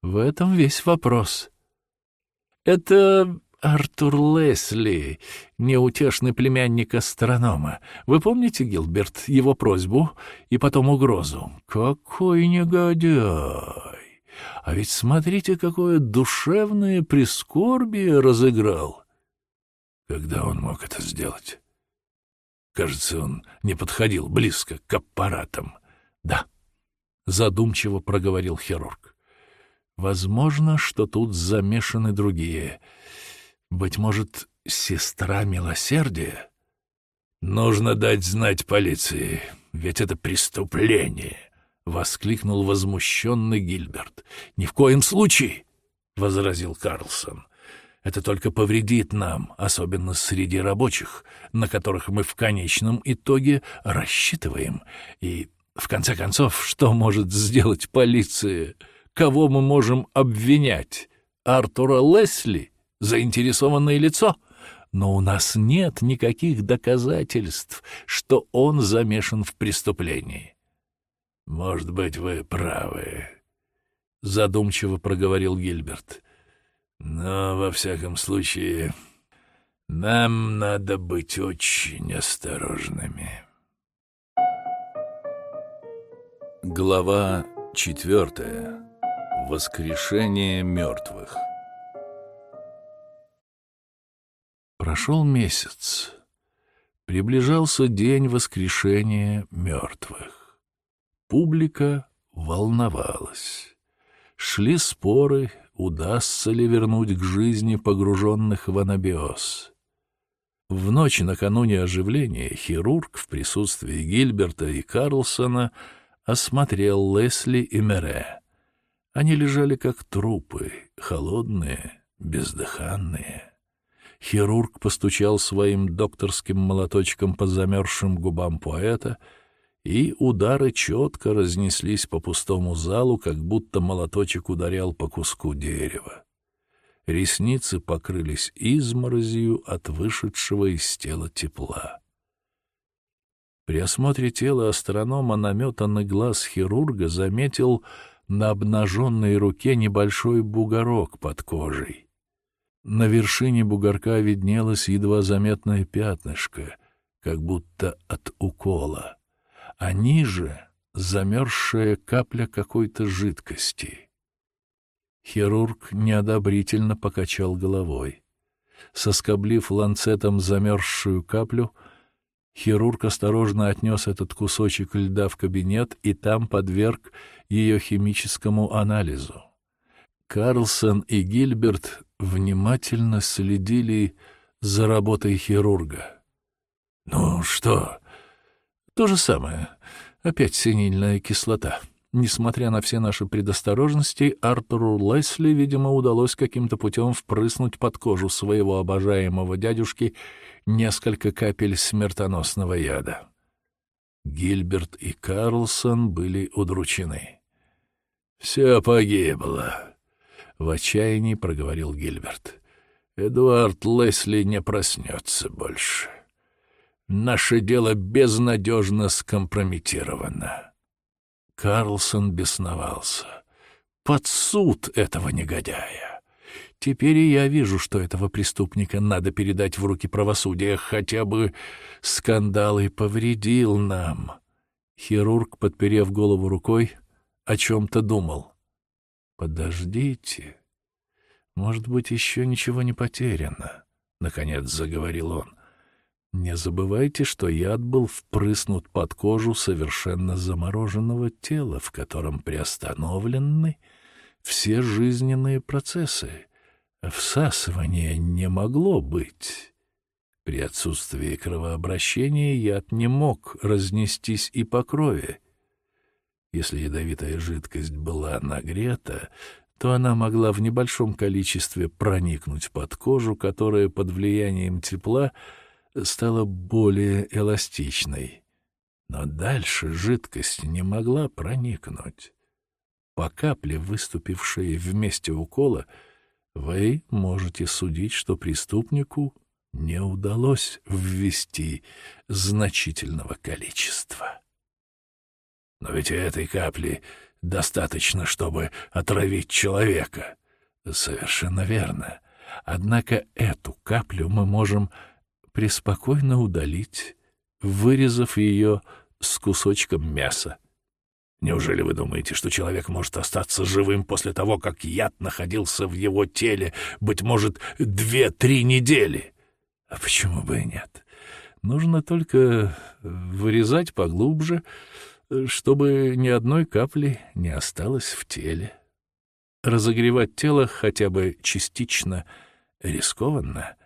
В этом весь вопрос. — это Артур Лесли, неутешный племянник астронома. Вы помните, Гилберт, его просьбу и потом угрозу? Какой негодяй! А ведь смотрите, какое душевное прискорбие разыграл. Когда он мог это сделать? Кажется, он не подходил близко к аппаратам. Да, задумчиво проговорил хирург. Возможно, что тут замешаны другие. Быть может, сестра милосердия? Нужно дать знать полиции, ведь это преступление, воскликнул возмущенный Гильберт. Ни в коем случае, возразил Карлсон. Это только повредит нам, особенно среди рабочих, на которых мы в конечном итоге рассчитываем. И, в конце концов, что может сделать полиция? Кого мы можем обвинять? Артура Лесли? Заинтересованное лицо? Но у нас нет никаких доказательств, что он замешан в преступлении. «Может быть, вы правы», — задумчиво проговорил Гильберт. Но, во всяком случае, нам надо быть очень осторожными. Глава четвертая. Воскрешение мертвых. Прошел месяц. Приближался день воскрешения мертвых. Публика волновалась. Шли споры удастся ли вернуть к жизни погруженных в анабиоз. В ночь накануне оживления хирург в присутствии Гильберта и Карлсона осмотрел Лесли и Мере. Они лежали как трупы, холодные, бездыханные. Хирург постучал своим докторским молоточком по замерзшим губам поэта — и удары четко разнеслись по пустому залу, как будто молоточек ударял по куску дерева. Ресницы покрылись изморозью от вышедшего из тела тепла. При осмотре тела астронома наметанный глаз хирурга заметил на обнаженной руке небольшой бугорок под кожей. На вершине бугорка виднелось едва заметное пятнышко, как будто от укола а ниже замерзшая капля какой-то жидкости. Хирург неодобрительно покачал головой. Соскоблив ланцетом замерзшую каплю, хирург осторожно отнес этот кусочек льда в кабинет и там подверг ее химическому анализу. Карлсон и Гильберт внимательно следили за работой хирурга. «Ну что, то же самое. Опять синильная кислота. Несмотря на все наши предосторожности, Артуру Лесли, видимо, удалось каким-то путем впрыснуть под кожу своего обожаемого дядюшки несколько капель смертоносного яда. Гильберт и Карлсон были удручены. «Все погибло», — в отчаянии проговорил Гильберт. «Эдуард Лесли не проснется больше» наше дело безнадежно скомпрометировано. Карлсон бесновался. Под суд этого негодяя. Теперь и я вижу, что этого преступника надо передать в руки правосудия, хотя бы скандал и повредил нам. Хирург, подперев голову рукой, о чем-то думал. «Подождите. Может быть, еще ничего не потеряно», — наконец заговорил он. Не забывайте, что яд был впрыснут под кожу совершенно замороженного тела, в котором приостановлены все жизненные процессы. Всасывания не могло быть. При отсутствии кровообращения яд не мог разнестись и по крови. Если ядовитая жидкость была нагрета, то она могла в небольшом количестве проникнуть под кожу, которая под влиянием тепла — стала более эластичной. Но дальше жидкость не могла проникнуть. По капле, выступившей в месте укола, вы можете судить, что преступнику не удалось ввести значительного количества. Но ведь этой капли достаточно, чтобы отравить человека. Совершенно верно. Однако эту каплю мы можем преспокойно удалить, вырезав ее с кусочком мяса. Неужели вы думаете, что человек может остаться живым после того, как яд находился в его теле, быть может, две-три недели? А почему бы и нет? Нужно только вырезать поглубже, чтобы ни одной капли не осталось в теле. Разогревать тело хотя бы частично рискованно.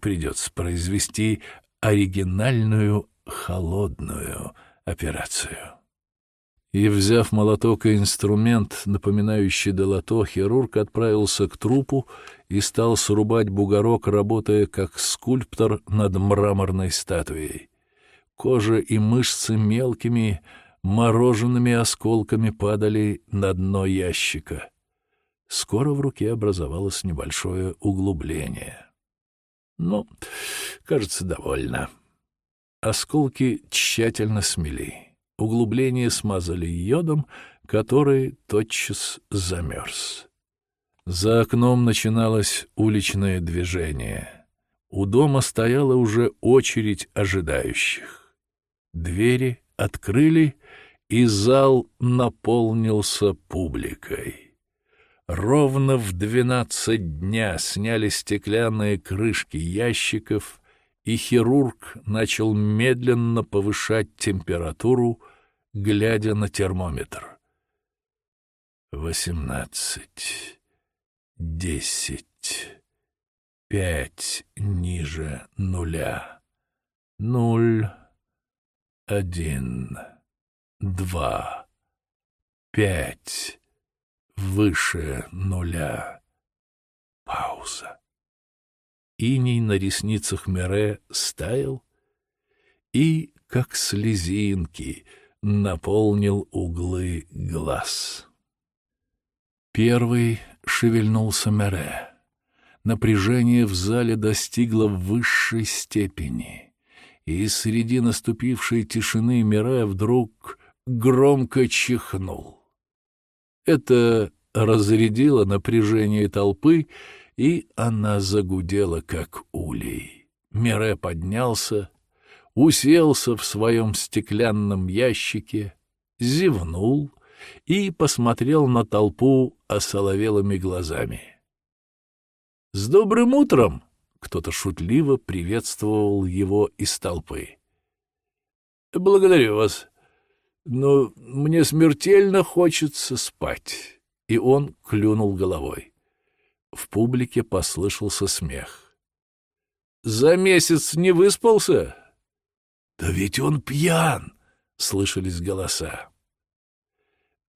Придется произвести оригинальную холодную операцию. И, взяв молоток и инструмент, напоминающий долото, хирург отправился к трупу и стал срубать бугорок, работая как скульптор над мраморной статуей. Кожа и мышцы мелкими, мороженными осколками падали на дно ящика. Скоро в руке образовалось небольшое углубление. Ну, кажется, довольно. Осколки тщательно смели. Углубление смазали йодом, который тотчас замерз. За окном начиналось уличное движение. У дома стояла уже очередь ожидающих. Двери открыли, и зал наполнился публикой. Ровно в двенадцать дня сняли стеклянные крышки ящиков и хирург начал медленно повышать температуру, глядя на термометр. Восемнадцать, десять, пять ниже нуля, ноль, один, два, пять, выше нуля. Пауза. Иней на ресницах Мере стаял и, как слезинки, наполнил углы глаз. Первый шевельнулся Мере. Напряжение в зале достигло высшей степени, и среди наступившей тишины Мере вдруг громко чихнул. Это разрядило напряжение толпы, и она загудела, как улей. Мире поднялся, уселся в своем стеклянном ящике, зевнул и посмотрел на толпу осоловелыми глазами. — С добрым утром! — кто-то шутливо приветствовал его из толпы. — Благодарю вас, но мне смертельно хочется спать. И он клюнул головой. В публике послышался смех. «За месяц не выспался?» «Да ведь он пьян!» — слышались голоса.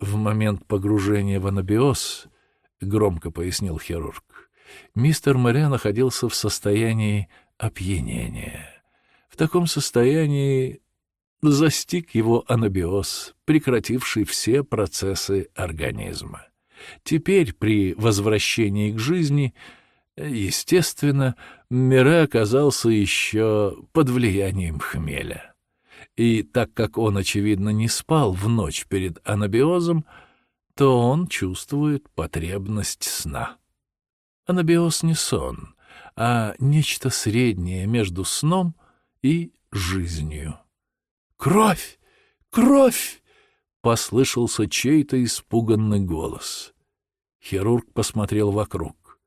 В момент погружения в анабиоз, — громко пояснил хирург, — мистер Море находился в состоянии опьянения. В таком состоянии застиг его анабиоз, прекративший все процессы организма. Теперь, при возвращении к жизни, естественно, Мире оказался еще под влиянием хмеля. И так как он, очевидно, не спал в ночь перед анабиозом, то он чувствует потребность сна. Анабиоз не сон, а нечто среднее между сном и жизнью. «Кровь! Кровь!» послышался чей-то испуганный голос. Хирург посмотрел вокруг.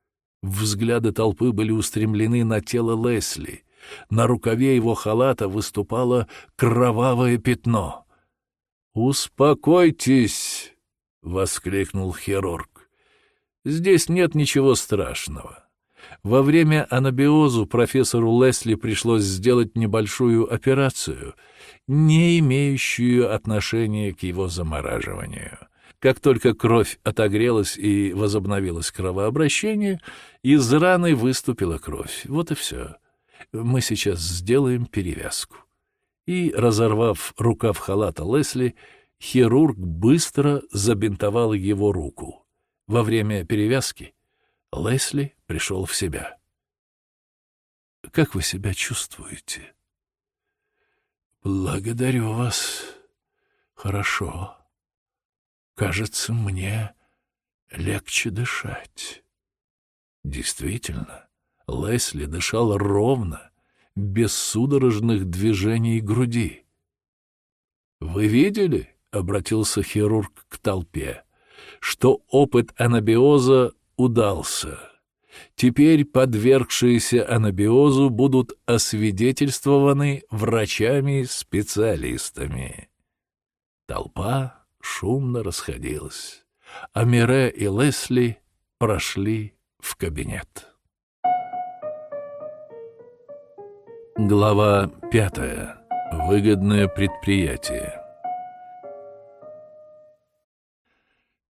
Взгляды толпы были устремлены на тело Лесли. На рукаве его халата выступало кровавое пятно. «Успокойтесь!» — воскликнул хирург. «Здесь нет ничего страшного. Во время анабиозу профессору Лесли пришлось сделать небольшую операцию — не имеющую отношения к его замораживанию. Как только кровь отогрелась и возобновилось кровообращение, из раны выступила кровь. Вот и все. Мы сейчас сделаем перевязку. И, разорвав рукав халата Лесли, хирург быстро забинтовал его руку. Во время перевязки Лесли пришел в себя. «Как вы себя чувствуете?» Благодарю вас. Хорошо. Кажется, мне легче дышать. Действительно, Лесли дышал ровно, без судорожных движений груди. «Вы видели?» — обратился хирург к толпе, — что опыт анабиоза удался. Теперь подвергшиеся анабиозу будут освидетельствованы врачами-специалистами. Толпа шумно расходилась, а Мире и Лесли прошли в кабинет. Глава пятая. Выгодное предприятие.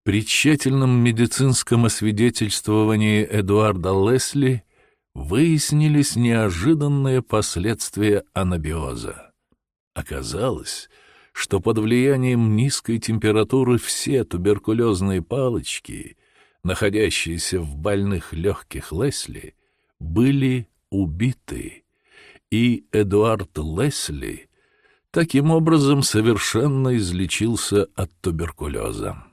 При тщательном медицинском освидетельствовании Эдуарда Лесли выяснились неожиданные последствия анабиоза. Оказалось, что под влиянием низкой температуры все туберкулезные палочки, находящиеся в больных легких Лесли, были убиты, и Эдуард Лесли таким образом совершенно излечился от туберкулеза.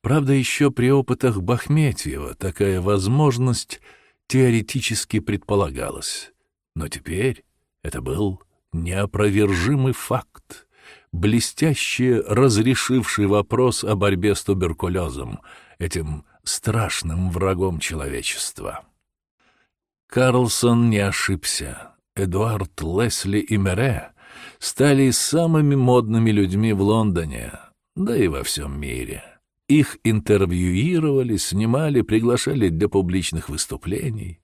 Правда, еще при опытах Бахметьева такая возможность теоретически предполагалась. Но теперь это был неопровержимый факт, блестяще разрешивший вопрос о борьбе с туберкулезом, этим страшным врагом человечества. Карлсон не ошибся. Эдуард Лесли и Мере стали самыми модными людьми в Лондоне, да и во всем мире. Их интервьюировали, снимали, приглашали для публичных выступлений.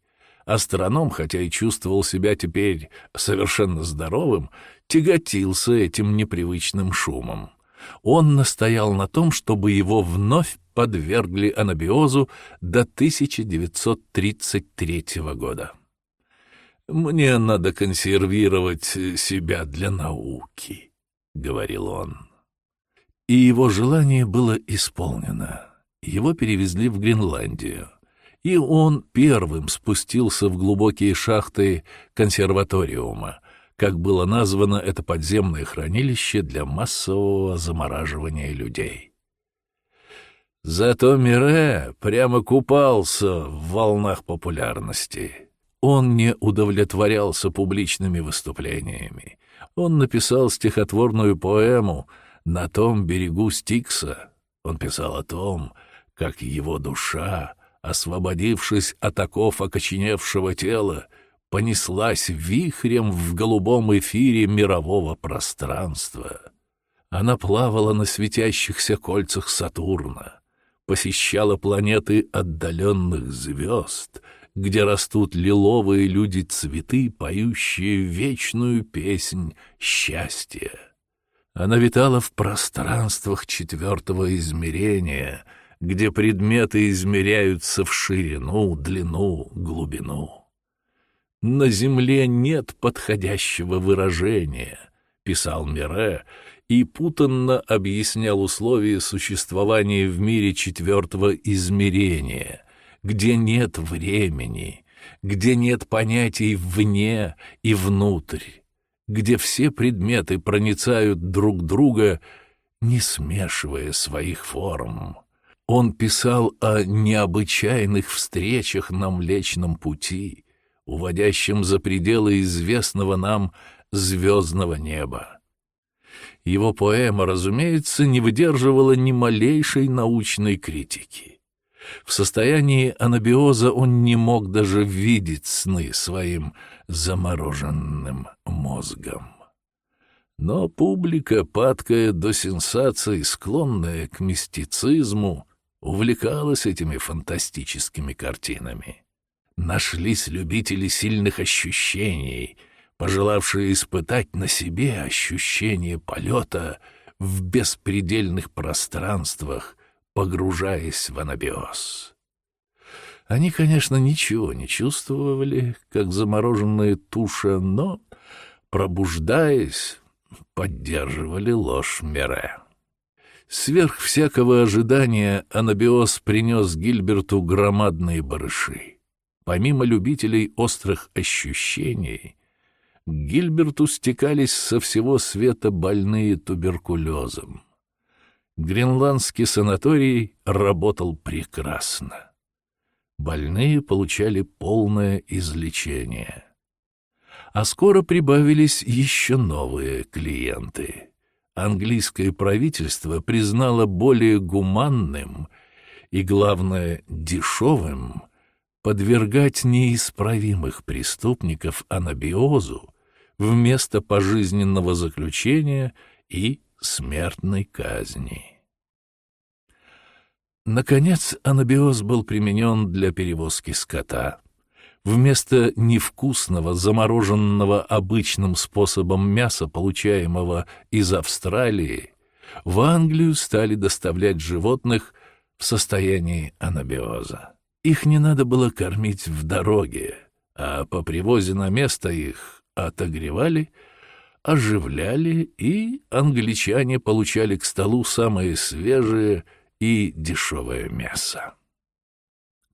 Астроном, хотя и чувствовал себя теперь совершенно здоровым, тяготился этим непривычным шумом. Он настоял на том, чтобы его вновь подвергли анабиозу до 1933 года. «Мне надо консервировать себя для науки», — говорил он. И его желание было исполнено. Его перевезли в Гренландию. И он первым спустился в глубокие шахты консерваториума, как было названо это подземное хранилище для массового замораживания людей. Зато Мире прямо купался в волнах популярности. Он не удовлетворялся публичными выступлениями. Он написал стихотворную поэму — на том берегу Стикса он писал о том, как его душа, освободившись от оков окоченевшего тела, понеслась вихрем в голубом эфире мирового пространства. Она плавала на светящихся кольцах Сатурна, посещала планеты отдаленных звезд, где растут лиловые люди-цветы, поющие вечную песнь счастья. Она витала в пространствах четвертого измерения, где предметы измеряются в ширину, длину, глубину. «На Земле нет подходящего выражения», — писал Мире, и путанно объяснял условия существования в мире четвертого измерения, где нет времени, где нет понятий «вне» и «внутрь», где все предметы проницают друг друга, не смешивая своих форм. Он писал о необычайных встречах на Млечном Пути, уводящем за пределы известного нам звездного неба. Его поэма, разумеется, не выдерживала ни малейшей научной критики. В состоянии анабиоза он не мог даже видеть сны своим замороженным мозгом. Но публика, падкая до сенсаций, склонная к мистицизму, увлекалась этими фантастическими картинами. Нашлись любители сильных ощущений, пожелавшие испытать на себе ощущение полета в беспредельных пространствах, погружаясь в анабиоз. Они, конечно, ничего не чувствовали, как замороженная туша, но, пробуждаясь, поддерживали ложь Мере. Сверх всякого ожидания анабиоз принес Гильберту громадные барыши. Помимо любителей острых ощущений, к Гильберту стекались со всего света больные туберкулезом. Гренландский санаторий работал прекрасно больные получали полное излечение. А скоро прибавились еще новые клиенты. Английское правительство признало более гуманным и, главное, дешевым подвергать неисправимых преступников анабиозу вместо пожизненного заключения и смертной казни. Наконец, анабиоз был применен для перевозки скота. Вместо невкусного, замороженного обычным способом мяса, получаемого из Австралии, в Англию стали доставлять животных в состоянии анабиоза. Их не надо было кормить в дороге, а по привозе на место их отогревали, оживляли, и англичане получали к столу самые свежие и дешевое мясо.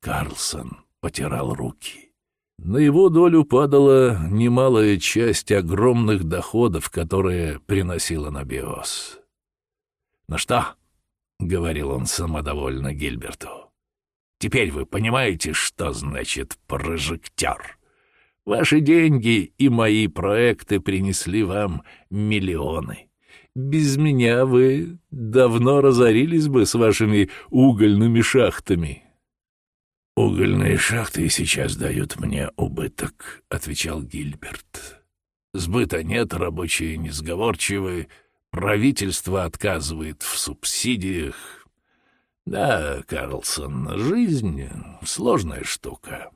Карлсон потирал руки. На его долю падала немалая часть огромных доходов, которые приносила Набиос. «Ну что?» — говорил он самодовольно Гильберту. «Теперь вы понимаете, что значит прожектор. Ваши деньги и мои проекты принесли вам миллионы. Без меня вы давно разорились бы с вашими угольными шахтами». «Угольные шахты сейчас дают мне убыток», — отвечал Гильберт. «Сбыта нет, рабочие несговорчивы, правительство отказывает в субсидиях. Да, Карлсон, жизнь — сложная штука.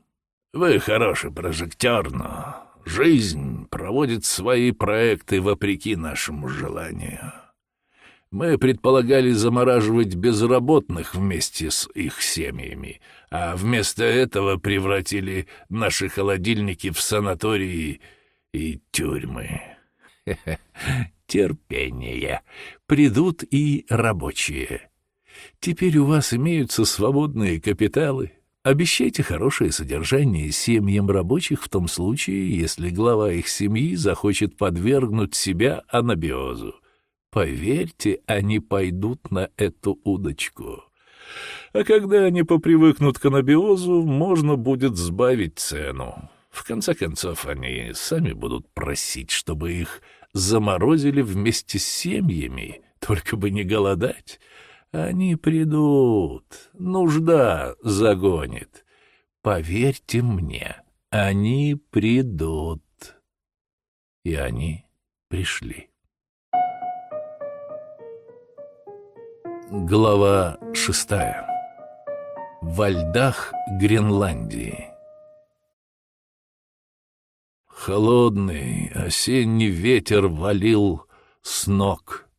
Вы хороший прожектор, но жизнь проводит свои проекты вопреки нашему желанию». Мы предполагали замораживать безработных вместе с их семьями, а вместо этого превратили наши холодильники в санатории и тюрьмы. Терпение. Придут и рабочие. Теперь у вас имеются свободные капиталы. Обещайте хорошее содержание семьям рабочих в том случае, если глава их семьи захочет подвергнуть себя анабиозу. Поверьте, они пойдут на эту удочку. А когда они попривыкнут к анабиозу, можно будет сбавить цену. В конце концов, они сами будут просить, чтобы их заморозили вместе с семьями, только бы не голодать. Они придут, нужда загонит. Поверьте мне, они придут. И они пришли. Глава шестая. Во льдах Гренландии. Холодный осенний ветер валил с ног.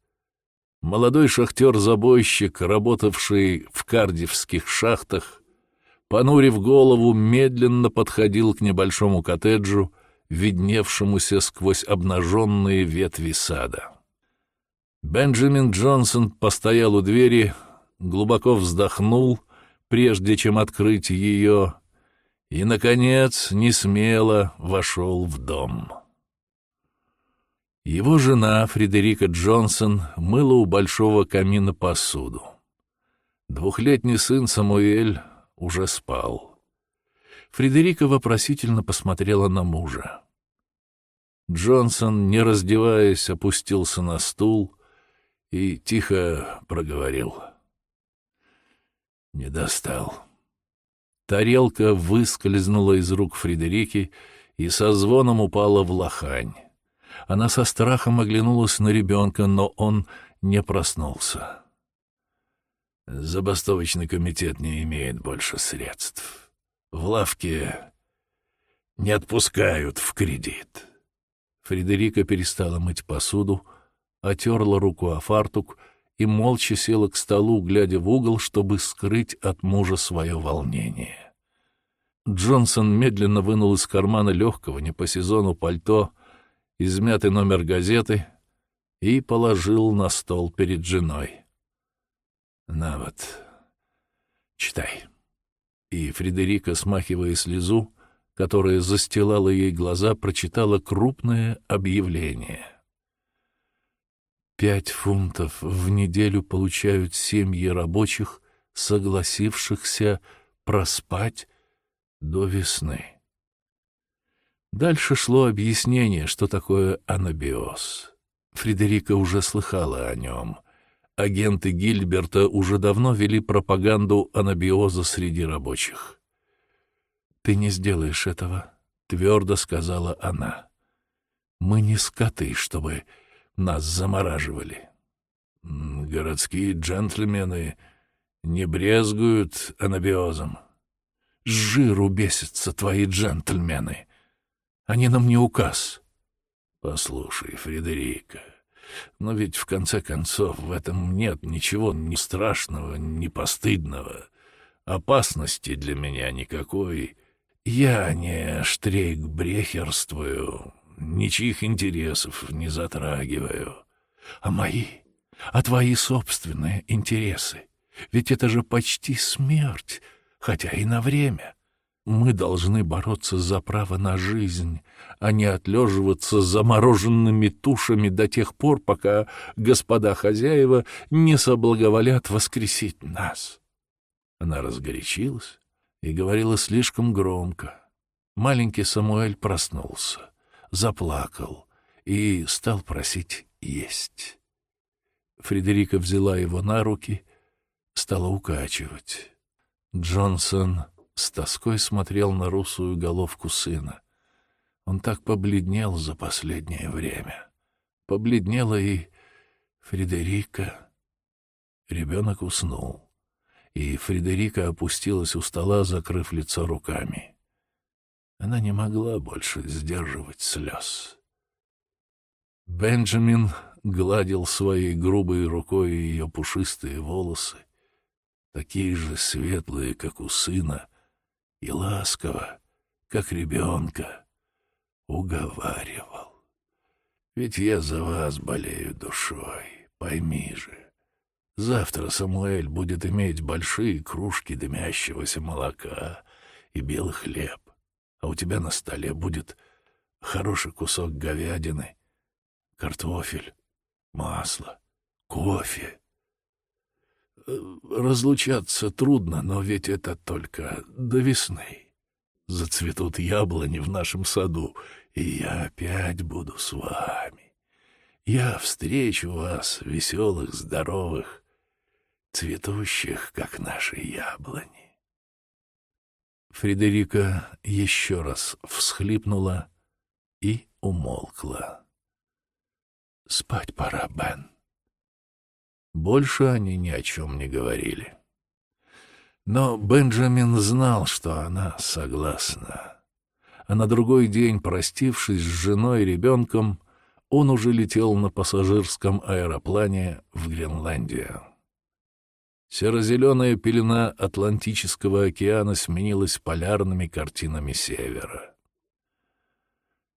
Молодой шахтер-забойщик, работавший в кардивских шахтах, понурив голову, медленно подходил к небольшому коттеджу, видневшемуся сквозь обнаженные ветви сада. Бенджамин Джонсон постоял у двери, глубоко вздохнул, прежде чем открыть ее, и, наконец, несмело вошел в дом. Его жена, Фредерика Джонсон, мыла у большого камина посуду. Двухлетний сын Самуэль уже спал. Фредерика вопросительно посмотрела на мужа. Джонсон, не раздеваясь, опустился на стул и тихо проговорил. Не достал. Тарелка выскользнула из рук Фредерики и со звоном упала в лохань. Она со страхом оглянулась на ребенка, но он не проснулся. Забастовочный комитет не имеет больше средств. В лавке не отпускают в кредит. Фредерика перестала мыть посуду, отерла руку о фартук и молча села к столу, глядя в угол, чтобы скрыть от мужа свое волнение. Джонсон медленно вынул из кармана легкого, не по сезону пальто, измятый номер газеты и положил на стол перед женой. «На вот, читай». И Фредерика, смахивая слезу, которая застилала ей глаза, прочитала крупное объявление — Пять фунтов в неделю получают семьи рабочих, согласившихся проспать до весны. Дальше шло объяснение, что такое анабиоз. Фредерика уже слыхала о нем. Агенты Гильберта уже давно вели пропаганду анабиоза среди рабочих. «Ты не сделаешь этого», — твердо сказала она. «Мы не скоты, чтобы нас замораживали». «Городские джентльмены не брезгуют анабиозом». «С жиру бесятся твои джентльмены. Они нам не указ». «Послушай, Фредерика, но ведь в конце концов в этом нет ничего ни страшного, ни постыдного. Опасности для меня никакой. Я не штрейк-брехерствую, ничьих интересов не затрагиваю. А мои, а твои собственные интересы? Ведь это же почти смерть, хотя и на время. Мы должны бороться за право на жизнь, а не отлеживаться замороженными тушами до тех пор, пока господа хозяева не соблаговолят воскресить нас. Она разгорячилась и говорила слишком громко. Маленький Самуэль проснулся, заплакал и стал просить есть. Фредерика взяла его на руки, стала укачивать. Джонсон с тоской смотрел на русую головку сына. Он так побледнел за последнее время. Побледнела и Фредерика. Ребенок уснул, и Фредерика опустилась у стола, закрыв лицо руками. Она не могла больше сдерживать слез. Бенджамин гладил своей грубой рукой ее пушистые волосы, такие же светлые, как у сына, и ласково, как ребенка, уговаривал. Ведь я за вас болею душой, пойми же. Завтра Самуэль будет иметь большие кружки дымящегося молока и белый хлеб, а у тебя на столе будет хороший кусок говядины, картофель, масло, кофе. Разлучаться трудно, но ведь это только до весны. Зацветут яблони в нашем саду, и я опять буду с вами. Я встречу вас, веселых, здоровых, цветущих, как наши яблони. Фредерика еще раз всхлипнула и умолкла. «Спать пора, Бен». Больше они ни о чем не говорили. Но Бенджамин знал, что она согласна. А на другой день, простившись с женой и ребенком, он уже летел на пассажирском аэроплане в Гренландию. Серо-зеленая пелена Атлантического океана сменилась полярными картинами севера.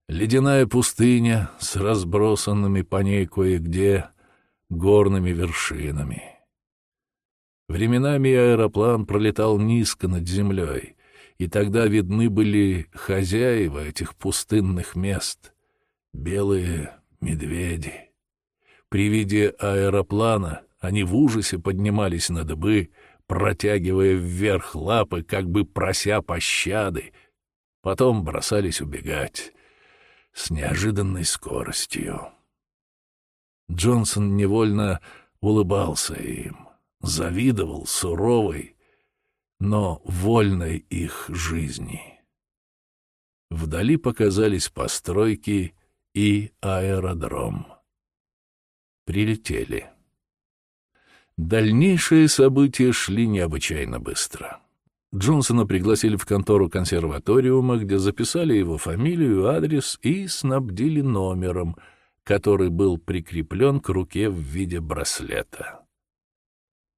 Ледяная пустыня с разбросанными по ней кое-где горными вершинами. Временами аэроплан пролетал низко над землей, и тогда видны были хозяева этих пустынных мест — белые медведи. При виде аэроплана они в ужасе поднимались на дыбы, протягивая вверх лапы, как бы прося пощады, потом бросались убегать с неожиданной скоростью. Джонсон невольно улыбался им, завидовал суровой, но вольной их жизни. Вдали показались постройки и аэродром. Прилетели. Дальнейшие события шли необычайно быстро. Джонсона пригласили в контору консерваториума, где записали его фамилию, адрес и снабдили номером — который был прикреплен к руке в виде браслета.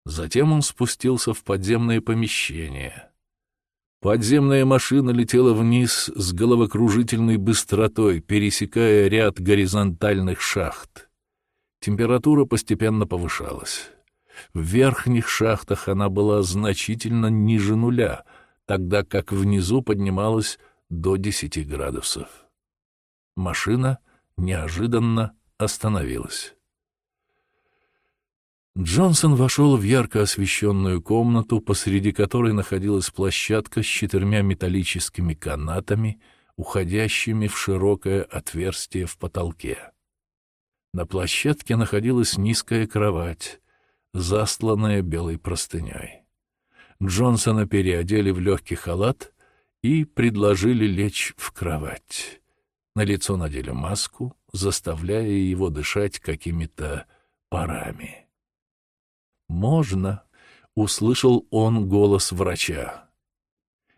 Затем он спустился в подземное помещение. Подземная машина летела вниз с головокружительной быстротой, пересекая ряд горизонтальных шахт. Температура постепенно повышалась. В верхних шахтах она была значительно ниже нуля, тогда как внизу поднималась до 10 градусов. Машина неожиданно остановилась. Джонсон вошел в ярко освещенную комнату, посреди которой находилась площадка с четырьмя металлическими канатами, уходящими в широкое отверстие в потолке. На площадке находилась низкая кровать, застланная белой простыней. Джонсона переодели в легкий халат и предложили лечь в кровать. На лицо надели маску, заставляя его дышать какими-то парами. «Можно», — услышал он голос врача.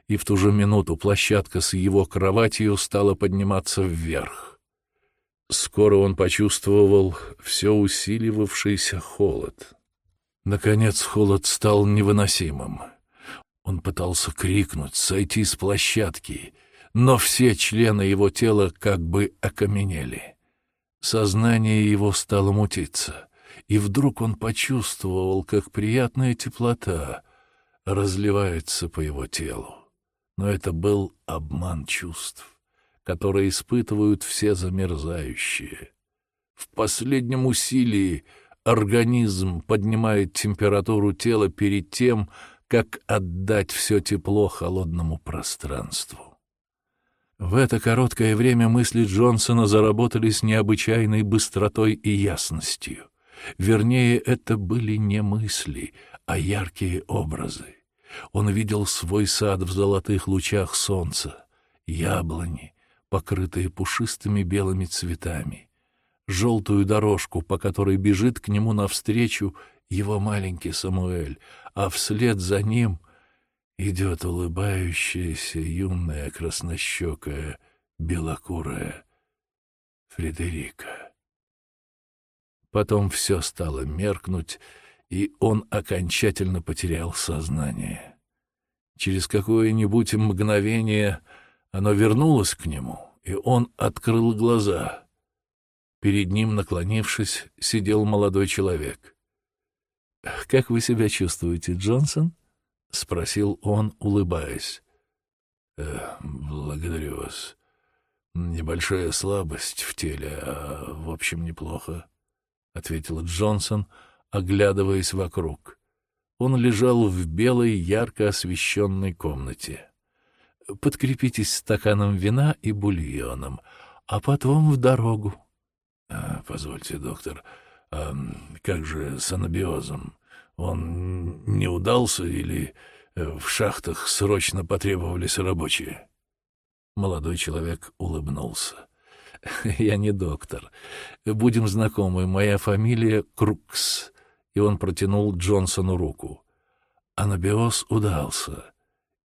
И в ту же минуту площадка с его кроватью стала подниматься вверх. Скоро он почувствовал все усиливавшийся холод. Наконец холод стал невыносимым. Он пытался крикнуть, сойти с площадки, но все члены его тела как бы окаменели. Сознание его стало мутиться, и вдруг он почувствовал, как приятная теплота разливается по его телу. Но это был обман чувств, которые испытывают все замерзающие. В последнем усилии организм поднимает температуру тела перед тем, как отдать все тепло холодному пространству. В это короткое время мысли Джонсона заработали с необычайной быстротой и ясностью. Вернее, это были не мысли, а яркие образы. Он видел свой сад в золотых лучах солнца, яблони, покрытые пушистыми белыми цветами, желтую дорожку, по которой бежит к нему навстречу его маленький Самуэль, а вслед за ним идет улыбающаяся юная краснощекая белокурая Фредерика. Потом все стало меркнуть, и он окончательно потерял сознание. Через какое-нибудь мгновение оно вернулось к нему, и он открыл глаза. Перед ним, наклонившись, сидел молодой человек. «Как вы себя чувствуете, Джонсон?» — спросил он, улыбаясь. «Э, «Благодарю вас. Небольшая слабость в теле, а в общем неплохо», — ответил Джонсон, оглядываясь вокруг. Он лежал в белой, ярко освещенной комнате. «Подкрепитесь стаканом вина и бульоном, а потом в дорогу». А, «Позвольте, доктор, а как же с анабиозом?» Он не удался или э, в шахтах срочно потребовались рабочие? Молодой человек улыбнулся. «Я не доктор. Будем знакомы. Моя фамилия Крукс». И он протянул Джонсону руку. Анабиоз удался.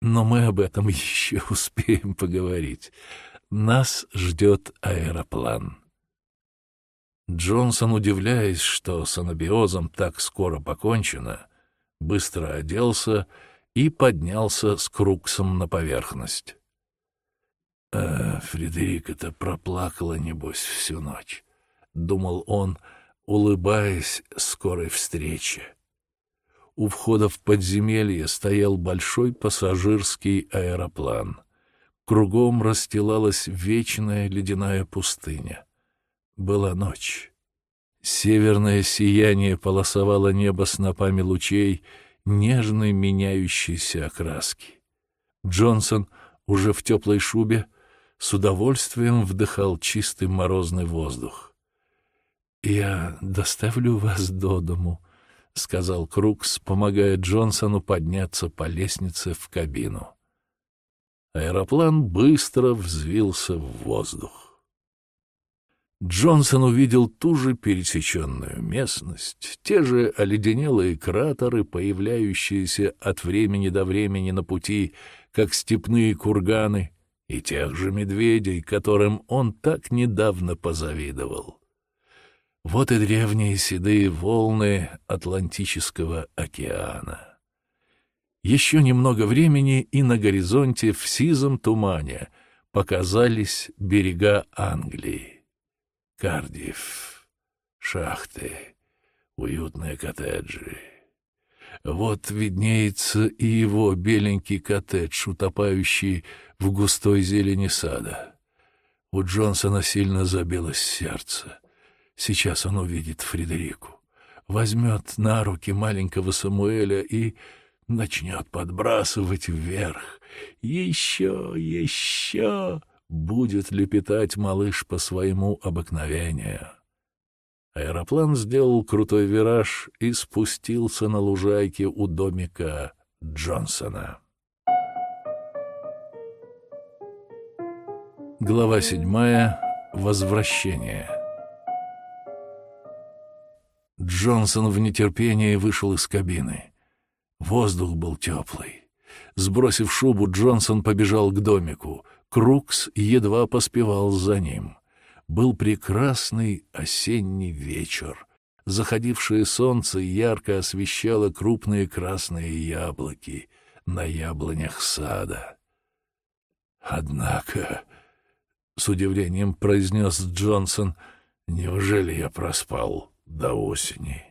Но мы об этом еще успеем поговорить. Нас ждет аэроплан. Джонсон, удивляясь, что с анабиозом так скоро покончено, быстро оделся и поднялся с Круксом на поверхность. «А Фредерика-то проплакала, небось, всю ночь», — думал он, улыбаясь скорой встрече. У входа в подземелье стоял большой пассажирский аэроплан. Кругом расстилалась вечная ледяная пустыня была ночь. Северное сияние полосовало небо снопами лучей нежной меняющейся окраски. Джонсон, уже в теплой шубе, с удовольствием вдыхал чистый морозный воздух. «Я доставлю вас до дому», — сказал Крукс, помогая Джонсону подняться по лестнице в кабину. Аэроплан быстро взвился в воздух. Джонсон увидел ту же пересеченную местность, те же оледенелые кратеры, появляющиеся от времени до времени на пути, как степные курганы, и тех же медведей, которым он так недавно позавидовал. Вот и древние седые волны Атлантического океана. Еще немного времени, и на горизонте в сизом тумане показались берега Англии. Кардив, шахты, уютные коттеджи. Вот виднеется и его беленький коттедж, утопающий в густой зелени сада. У Джонсона сильно забилось сердце. Сейчас он увидит Фредерику, возьмет на руки маленького Самуэля и начнет подбрасывать вверх. Еще, еще! Будет лепетать малыш по своему обыкновению. Аэроплан сделал крутой вираж и спустился на лужайке у домика Джонсона. Глава седьмая. Возвращение. Джонсон в нетерпении вышел из кабины. Воздух был теплый. Сбросив шубу, Джонсон побежал к домику. Крукс едва поспевал за ним. Был прекрасный осенний вечер. Заходившее солнце ярко освещало крупные красные яблоки на яблонях сада. Однако с удивлением произнес Джонсон. «Неужели я проспал до осени?»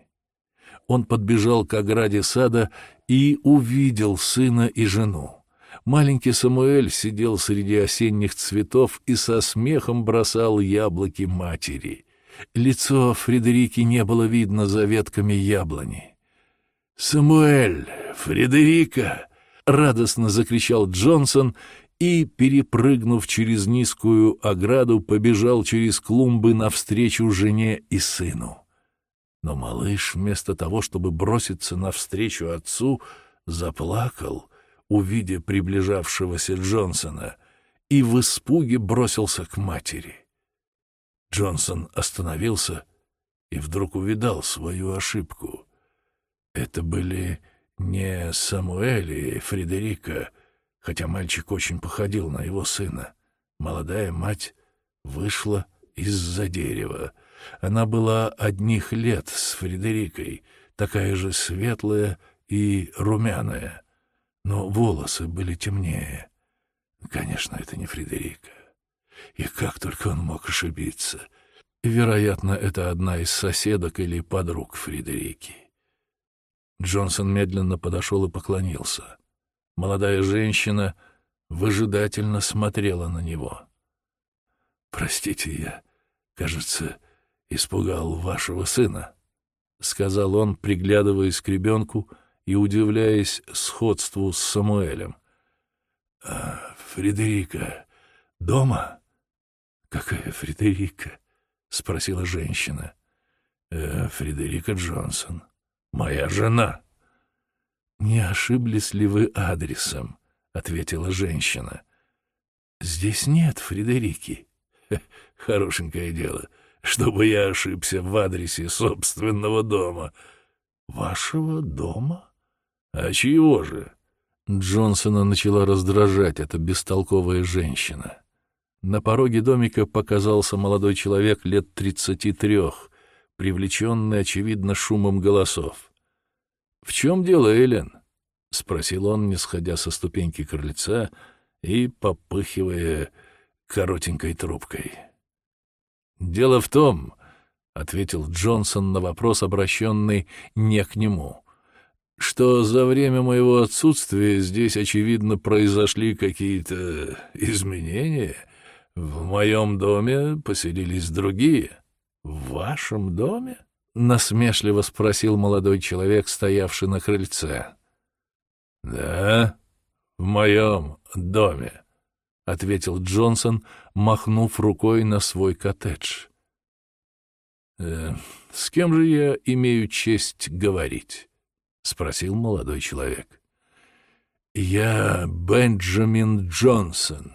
Он подбежал к ограде сада и увидел сына и жену. Маленький Самуэль сидел среди осенних цветов и со смехом бросал яблоки матери. Лицо Фредерики не было видно за ветками яблони. «Самуэль! Фредерика!» — радостно закричал Джонсон и, перепрыгнув через низкую ограду, побежал через клумбы навстречу жене и сыну. Но малыш, вместо того, чтобы броситься навстречу отцу, заплакал, увидя приближавшегося Джонсона, и в испуге бросился к матери. Джонсон остановился и вдруг увидал свою ошибку. Это были не Самуэль и Фредерика, хотя мальчик очень походил на его сына. Молодая мать вышла из-за дерева. Она была одних лет с Фредерикой, такая же светлая и румяная, но волосы были темнее. Конечно, это не Фредерика. И как только он мог ошибиться. Вероятно, это одна из соседок или подруг Фредерики. Джонсон медленно подошел и поклонился. Молодая женщина выжидательно смотрела на него. «Простите, я, кажется, испугал вашего сына», — сказал он, приглядываясь к ребенку и удивляясь сходству с Самуэлем. «А Фредерика дома?» «Какая Фредерика?» — спросила женщина. «Э, «Фредерика Джонсон, моя жена». «Не ошиблись ли вы адресом?» — ответила женщина. «Здесь нет Фредерики». «Хорошенькое дело, чтобы я ошибся в адресе собственного дома». «Вашего дома?» «А чьего же?» Джонсона начала раздражать эта бестолковая женщина. На пороге домика показался молодой человек лет тридцати трех, привлеченный, очевидно, шумом голосов. «В чем дело, Элен?» — спросил он, не сходя со ступеньки крыльца и попыхивая коротенькой трубкой. «Дело в том», — ответил Джонсон на вопрос, обращенный не к нему, «что за время моего отсутствия здесь, очевидно, произошли какие-то изменения. В моем доме поселились другие». «В вашем доме?» — насмешливо спросил молодой человек, стоявший на крыльце. — Да, в моем доме, — ответил Джонсон, махнув рукой на свой коттедж. «Э, — С кем же я имею честь говорить? — спросил молодой человек. — Я Бенджамин Джонсон.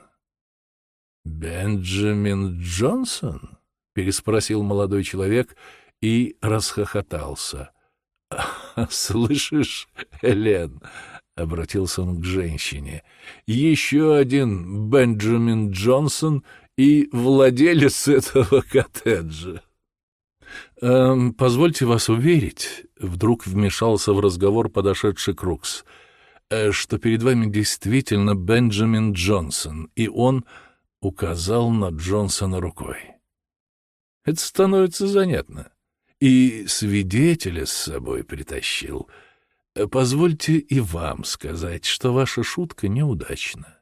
— Бенджамин Джонсон? — переспросил молодой человек — и расхохотался. «Слышишь, Элен?» — обратился он к женщине. «Еще один Бенджамин Джонсон и владелец этого коттеджа». «Эм, «Позвольте вас уверить», — вдруг вмешался в разговор подошедший Крукс, «э, «что перед вами действительно Бенджамин Джонсон, и он указал на Джонсона рукой». «Это становится занятно и свидетеля с собой притащил. Позвольте и вам сказать, что ваша шутка неудачна.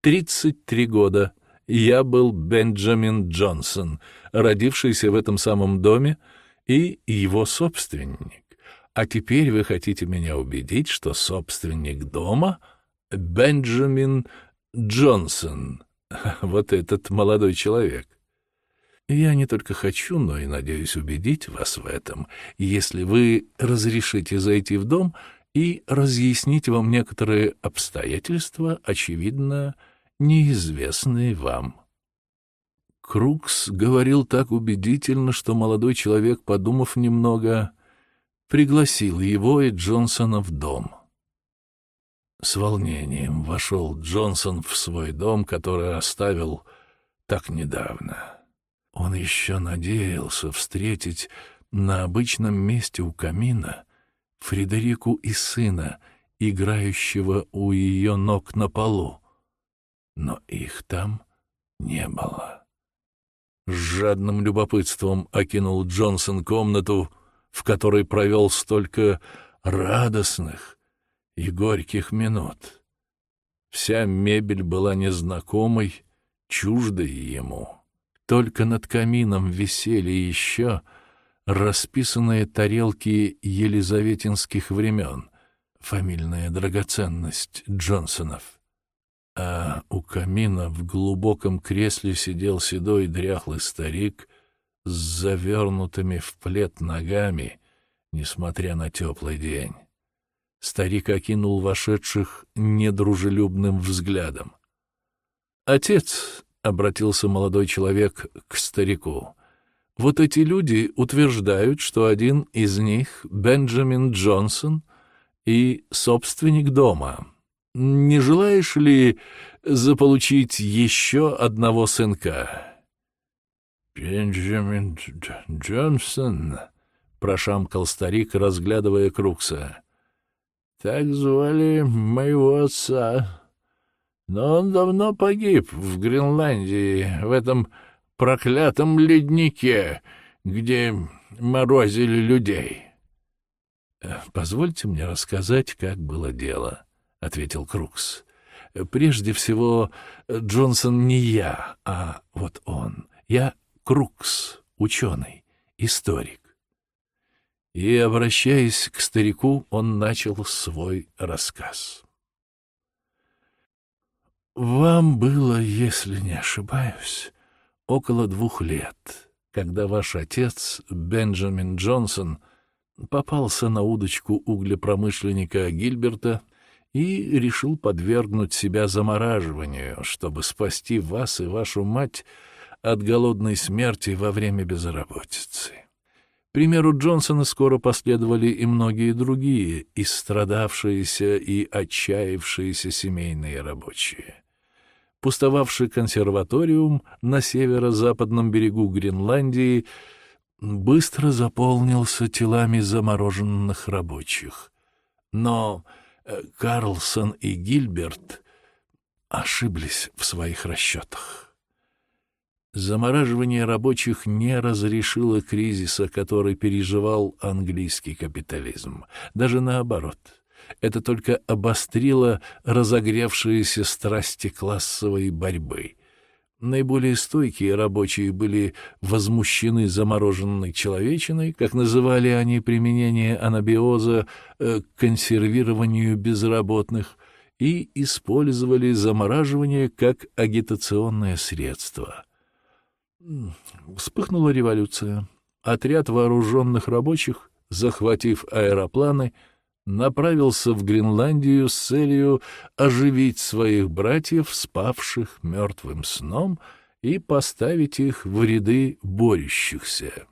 Тридцать три года я был Бенджамин Джонсон, родившийся в этом самом доме, и его собственник. А теперь вы хотите меня убедить, что собственник дома — Бенджамин Джонсон, вот этот молодой человек. Я не только хочу, но и надеюсь убедить вас в этом, если вы разрешите зайти в дом и разъяснить вам некоторые обстоятельства, очевидно, неизвестные вам. Крукс говорил так убедительно, что молодой человек, подумав немного, пригласил его и Джонсона в дом. С волнением вошел Джонсон в свой дом, который оставил так недавно. Он еще надеялся встретить на обычном месте у камина Фредерику и сына, играющего у ее ног на полу. Но их там не было. С жадным любопытством окинул Джонсон комнату, в которой провел столько радостных и горьких минут. Вся мебель была незнакомой, чуждой ему. Только над камином висели еще расписанные тарелки елизаветинских времен, фамильная драгоценность Джонсонов а у камина в глубоком кресле сидел седой дряхлый старик с завернутыми в плед ногами, несмотря на теплый день. Старик окинул вошедших недружелюбным взглядом. «Отец», — обратился молодой человек к старику, — «вот эти люди утверждают, что один из них, Бенджамин Джонсон, и собственник дома» не желаешь ли заполучить еще одного сынка?» «Бенджамин Джонсон», — прошамкал старик, разглядывая Крукса. «Так звали моего отца. Но он давно погиб в Гренландии, в этом проклятом леднике, где морозили людей». «Позвольте мне рассказать, как было дело», — ответил Крукс. «Прежде всего, Джонсон не я, а вот он. Я Крукс, ученый, историк». И, обращаясь к старику, он начал свой рассказ. «Вам было, если не ошибаюсь, около двух лет, когда ваш отец, Бенджамин Джонсон, попался на удочку углепромышленника Гильберта — и решил подвергнуть себя замораживанию, чтобы спасти вас и вашу мать от голодной смерти во время безработицы. примеру Джонсона скоро последовали и многие другие истрадавшиеся и отчаявшиеся семейные рабочие. Пустовавший консерваториум на северо-западном берегу Гренландии быстро заполнился телами замороженных рабочих. Но Карлсон и Гильберт ошиблись в своих расчетах. Замораживание рабочих не разрешило кризиса, который переживал английский капитализм. Даже наоборот. Это только обострило разогревшиеся страсти классовой борьбы — Наиболее стойкие рабочие были возмущены замороженной человечиной, как называли они применение анабиоза э, к консервированию безработных, и использовали замораживание как агитационное средство. Вспыхнула революция. Отряд вооруженных рабочих, захватив аэропланы, направился в Гренландию с целью оживить своих братьев, спавших мертвым сном, и поставить их в ряды борющихся.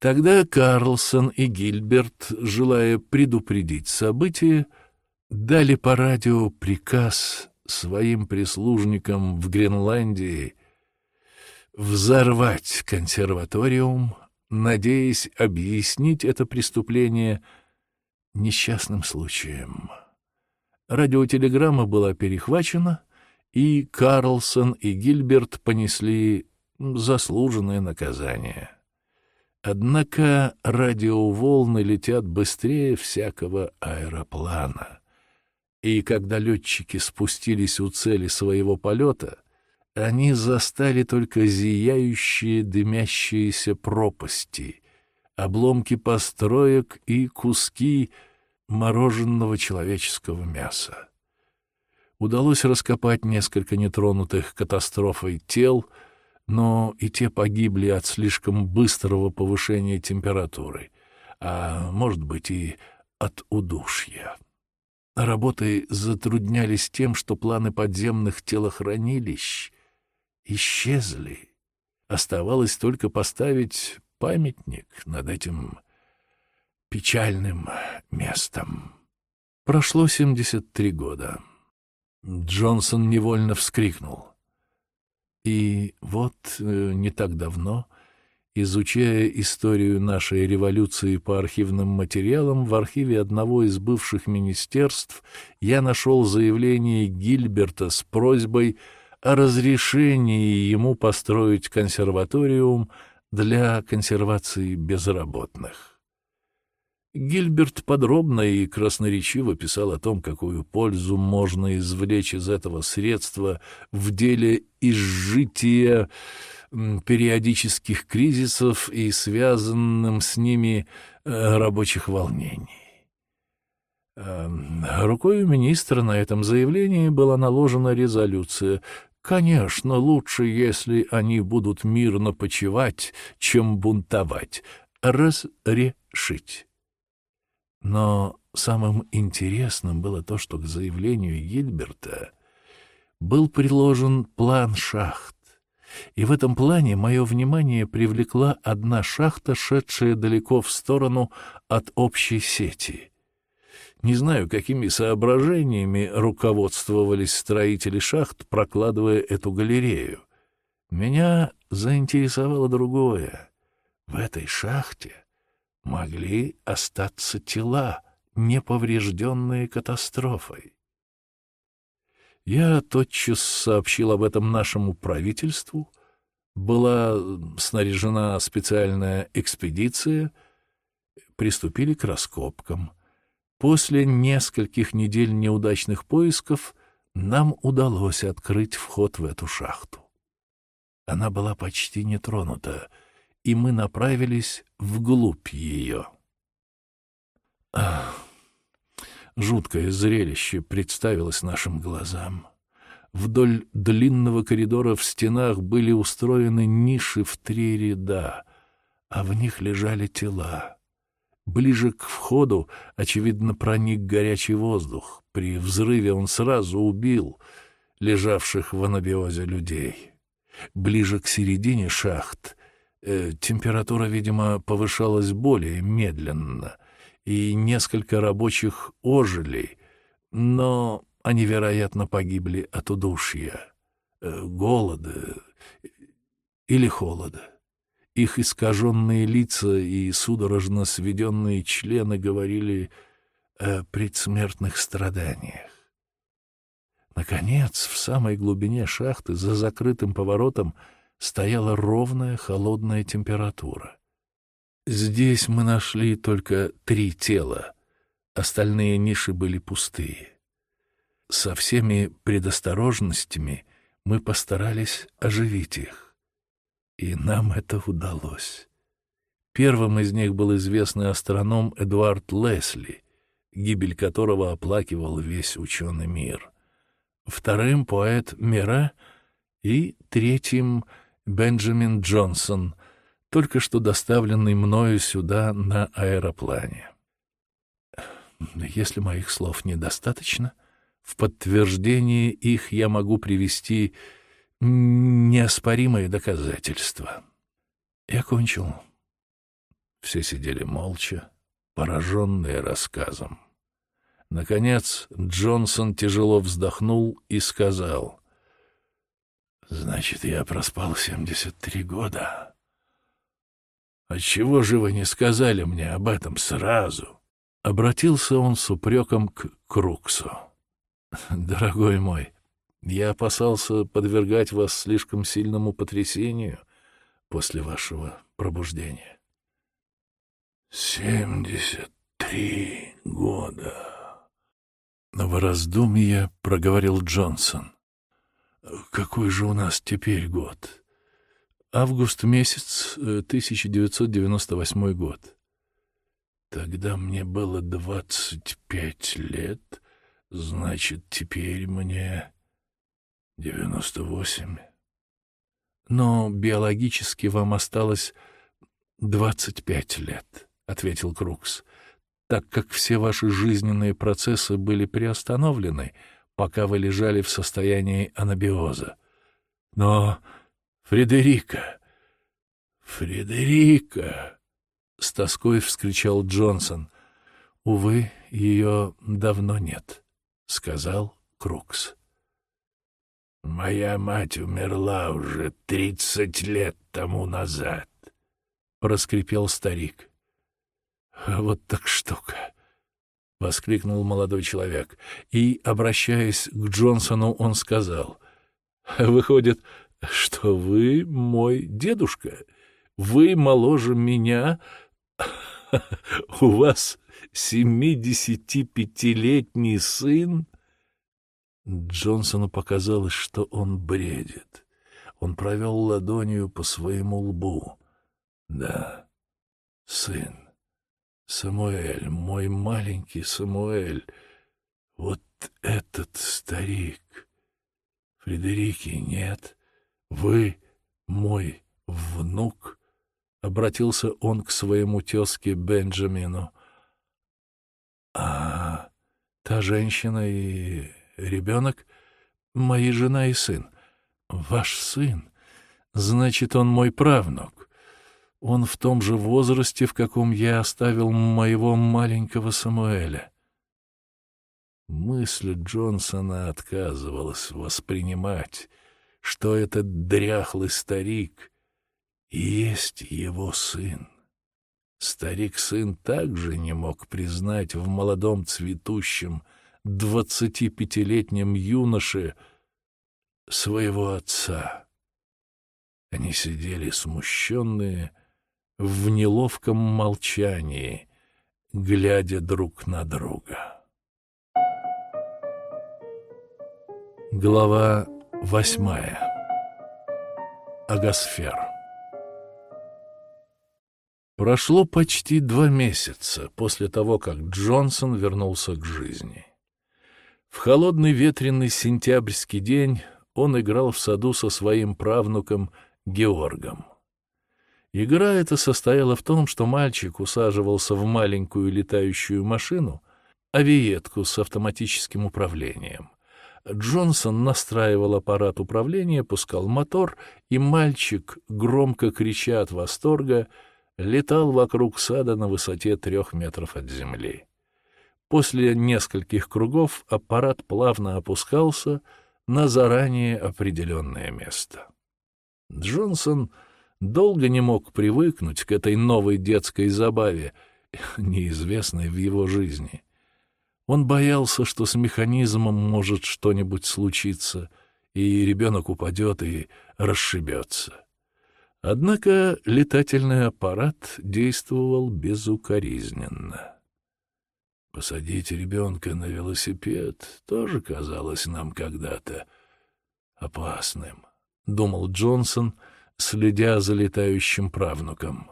Тогда Карлсон и Гильберт, желая предупредить события, дали по радио приказ своим прислужникам в Гренландии взорвать консерваториум, надеясь объяснить это преступление — несчастным случаем. Радиотелеграмма была перехвачена, и Карлсон и Гильберт понесли заслуженное наказание. Однако радиоволны летят быстрее всякого аэроплана. И когда летчики спустились у цели своего полета, они застали только зияющие дымящиеся пропасти, обломки построек и куски мороженого человеческого мяса. Удалось раскопать несколько нетронутых катастрофой тел, но и те погибли от слишком быстрого повышения температуры, а, может быть, и от удушья. Работы затруднялись тем, что планы подземных телохранилищ исчезли. Оставалось только поставить памятник над этим печальным местом. Прошло 73 года. Джонсон невольно вскрикнул. И вот э, не так давно, изучая историю нашей революции по архивным материалам, в архиве одного из бывших министерств я нашел заявление Гильберта с просьбой о разрешении ему построить консерваториум для консервации безработных. Гильберт подробно и красноречиво писал о том, какую пользу можно извлечь из этого средства в деле изжития периодических кризисов и связанным с ними э, рабочих волнений. Эм, рукой министра на этом заявлении была наложена резолюция. Конечно, лучше, если они будут мирно почивать, чем бунтовать. Разрешить. Но самым интересным было то, что к заявлению Гильберта был приложен план шахт. И в этом плане мое внимание привлекла одна шахта, шедшая далеко в сторону от общей сети. Не знаю, какими соображениями руководствовались строители шахт, прокладывая эту галерею. Меня заинтересовало другое. В этой шахте могли остаться тела, не поврежденные катастрофой. Я тотчас сообщил об этом нашему правительству, была снаряжена специальная экспедиция, приступили к раскопкам. После нескольких недель неудачных поисков нам удалось открыть вход в эту шахту. Она была почти не тронута, и мы направились вглубь ее. Ах, жуткое зрелище представилось нашим глазам. Вдоль длинного коридора в стенах были устроены ниши в три ряда, а в них лежали тела. Ближе к входу, очевидно, проник горячий воздух. При взрыве он сразу убил лежавших в анабиозе людей. Ближе к середине шахт Э, температура, видимо, повышалась более медленно, и несколько рабочих ожили, но они, вероятно, погибли от удушья, э, голода или холода. Их искаженные лица и судорожно сведенные члены говорили о предсмертных страданиях. Наконец, в самой глубине шахты, за закрытым поворотом, стояла ровная холодная температура. Здесь мы нашли только три тела, остальные ниши были пустые. Со всеми предосторожностями мы постарались оживить их, и нам это удалось. Первым из них был известный астроном Эдуард Лесли, гибель которого оплакивал весь ученый мир. Вторым — поэт Мира, и третьим — Бенджамин Джонсон, только что доставленный мною сюда на аэроплане. Если моих слов недостаточно, в подтверждение их я могу привести неоспоримые доказательства. Я кончил. Все сидели молча, пораженные рассказом. Наконец Джонсон тяжело вздохнул и сказал — Значит, я проспал семьдесят три года. Отчего же вы не сказали мне об этом сразу? Обратился он с упреком к Круксу. Дорогой мой, я опасался подвергать вас слишком сильному потрясению после вашего пробуждения. Семьдесят три года. В раздумье проговорил Джонсон. Какой же у нас теперь год? Август месяц, 1998 э, год. Тогда мне было двадцать пять лет, значит, теперь мне девяносто восемь. Но биологически вам осталось двадцать пять лет, — ответил Крукс, — так как все ваши жизненные процессы были приостановлены — пока вы лежали в состоянии анабиоза. Но Фредерика! Фредерика!» — с тоской вскричал Джонсон. «Увы, ее давно нет», — сказал Крукс. «Моя мать умерла уже тридцать лет тому назад», — проскрипел старик. «Вот так штука!» — воскликнул молодой человек. И, обращаясь к Джонсону, он сказал, «Выходит, что вы мой дедушка. Вы моложе меня. У вас семидесятипятилетний сын?» Джонсону показалось, что он бредит. Он провел ладонью по своему лбу. «Да, сын, Самуэль, мой маленький Самуэль, вот этот старик. Фредерики нет, вы мой внук». Обратился он к своему тезке Бенджамину. «А та женщина и ребенок — моя жена и сын. Ваш сын, значит, он мой правнук. Он в том же возрасте, в каком я оставил моего маленького Самуэля». Мысль Джонсона отказывалась воспринимать, что этот дряхлый старик есть его сын. Старик-сын также не мог признать в молодом цветущем двадцатипятилетнем юноше своего отца. Они сидели смущенные, в неловком молчании, глядя друг на друга. Глава восьмая. Агосфер. Прошло почти два месяца после того, как Джонсон вернулся к жизни. В холодный ветреный сентябрьский день он играл в саду со своим правнуком Георгом. Игра эта состояла в том, что мальчик усаживался в маленькую летающую машину, авиетку с автоматическим управлением. Джонсон настраивал аппарат управления, пускал мотор, и мальчик, громко крича от восторга, летал вокруг сада на высоте трех метров от земли. После нескольких кругов аппарат плавно опускался на заранее определенное место. Джонсон долго не мог привыкнуть к этой новой детской забаве, неизвестной в его жизни. Он боялся, что с механизмом может что-нибудь случиться, и ребенок упадет и расшибется. Однако летательный аппарат действовал безукоризненно. Посадить ребенка на велосипед тоже казалось нам когда-то опасным, — думал Джонсон, следя за летающим правнуком.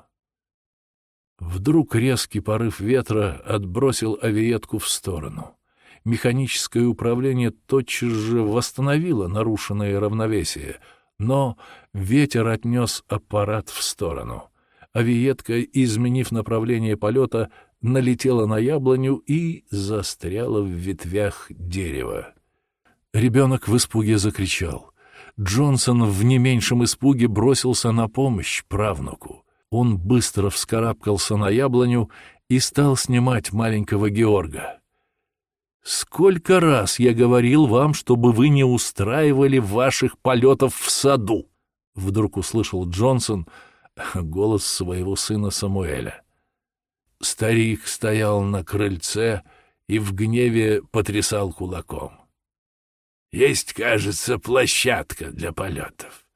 Вдруг резкий порыв ветра отбросил авиетку в сторону. Механическое управление тотчас же восстановило нарушенное равновесие, но ветер отнес аппарат в сторону. Авиетка, изменив направление полета, налетела на яблоню и застряла в ветвях дерева. Ребенок в испуге закричал. Джонсон в не меньшем испуге бросился на помощь правнуку. Он быстро вскарабкался на яблоню и стал снимать маленького Георга. «Сколько раз я говорил вам, чтобы вы не устраивали ваших полетов в саду!» Вдруг услышал Джонсон голос своего сына Самуэля. Старик стоял на крыльце и в гневе потрясал кулаком. «Есть, кажется, площадка для полетов.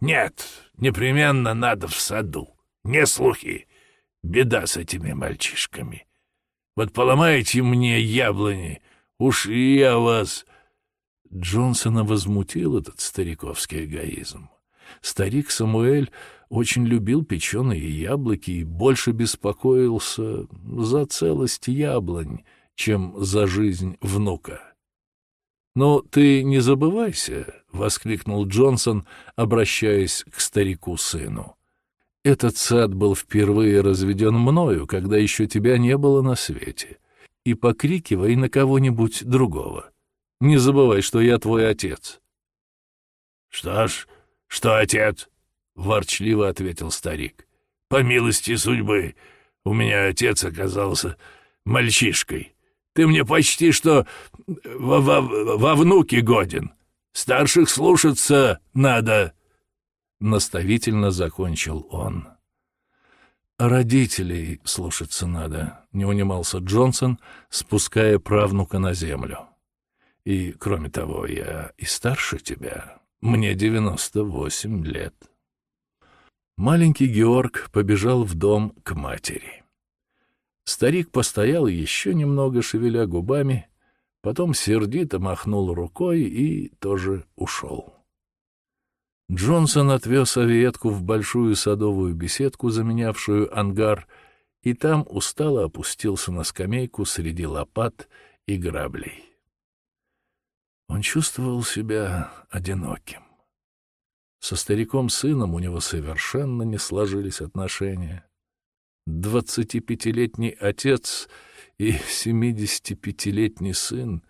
Нет, непременно надо в саду. Не слухи. Беда с этими мальчишками. Вот поломаете мне яблони, уж и я вас...» Джонсона возмутил этот стариковский эгоизм. Старик Самуэль очень любил печеные яблоки и больше беспокоился за целость яблонь, чем за жизнь внука. «Но ты не забывайся», — воскликнул Джонсон, обращаясь к старику-сыну. «Этот сад был впервые разведен мною, когда еще тебя не было на свете. И покрикивай на кого-нибудь другого. Не забывай, что я твой отец». «Что ж, что отец?» — ворчливо ответил старик. «По милости судьбы, у меня отец оказался мальчишкой. Ты мне почти что во, во, во внуки годен. Старших слушаться надо!» Наставительно закончил он. «Родителей слушаться надо», — не унимался Джонсон, спуская правнука на землю. «И, кроме того, я и старше тебя. Мне девяносто восемь лет». Маленький Георг побежал в дом к матери. Старик постоял еще немного, шевеля губами, потом сердито махнул рукой и тоже ушел. Джонсон отвез авиетку в большую садовую беседку, заменявшую ангар, и там устало опустился на скамейку среди лопат и граблей. Он чувствовал себя одиноким. Со стариком-сыном у него совершенно не сложились отношения. Двадцатипятилетний отец и семидесятипятилетний сын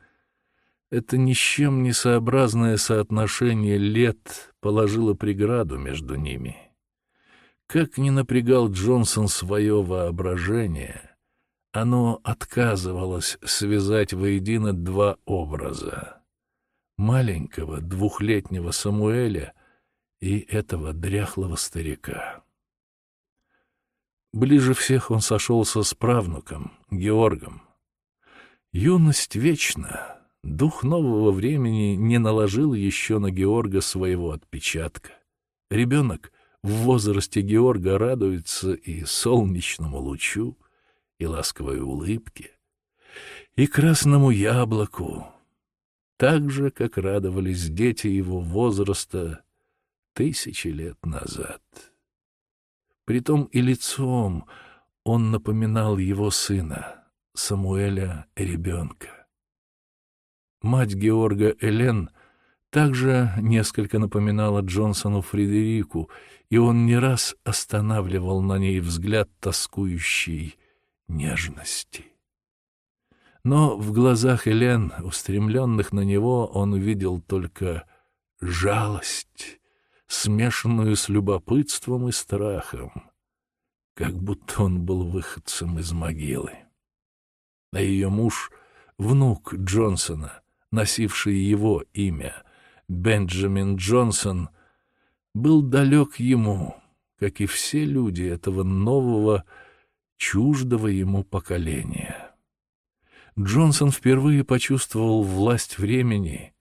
— это ни с чем не сообразное соотношение лет положило преграду между ними. Как ни напрягал Джонсон свое воображение, оно отказывалось связать воедино два образа — маленького двухлетнего Самуэля и этого дряхлого старика. Ближе всех он сошелся с правнуком, Георгом. Юность вечна — Дух нового времени не наложил еще на Георга своего отпечатка. Ребенок в возрасте Георга радуется и солнечному лучу, и ласковой улыбке, и красному яблоку, так же, как радовались дети его возраста тысячи лет назад. Притом и лицом он напоминал его сына, Самуэля ребенка. Мать Георга Элен также несколько напоминала Джонсону Фредерику, и он не раз останавливал на ней взгляд тоскующей нежности. Но в глазах Элен, устремленных на него, он увидел только жалость, смешанную с любопытством и страхом, как будто он был выходцем из могилы. А ее муж — внук Джонсона, носивший его имя, Бенджамин Джонсон, был далек ему, как и все люди этого нового, чуждого ему поколения. Джонсон впервые почувствовал власть времени,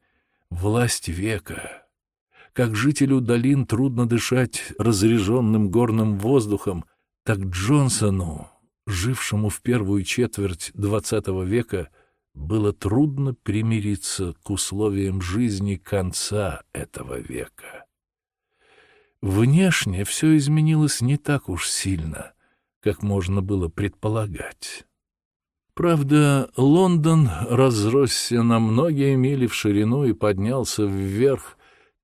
власть века. Как жителю долин трудно дышать разреженным горным воздухом, так Джонсону, жившему в первую четверть XX века, — было трудно примириться к условиям жизни конца этого века. Внешне все изменилось не так уж сильно, как можно было предполагать. Правда, Лондон разросся на многие мили в ширину и поднялся вверх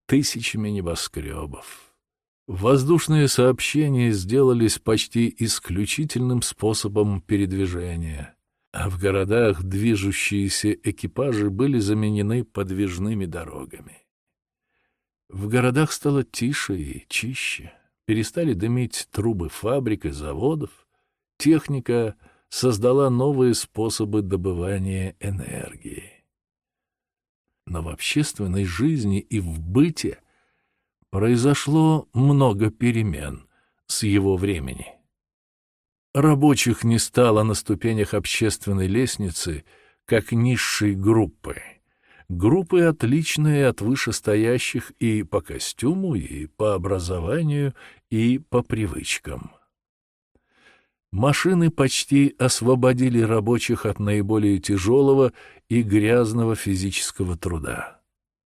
тысячами небоскребов. Воздушные сообщения сделались почти исключительным способом передвижения — а в городах движущиеся экипажи были заменены подвижными дорогами. В городах стало тише и чище, перестали дымить трубы фабрик и заводов, техника создала новые способы добывания энергии. Но в общественной жизни и в быте произошло много перемен с его времени — Рабочих не стало на ступенях общественной лестницы, как низшей группы. Группы отличные от вышестоящих и по костюму, и по образованию, и по привычкам. Машины почти освободили рабочих от наиболее тяжелого и грязного физического труда.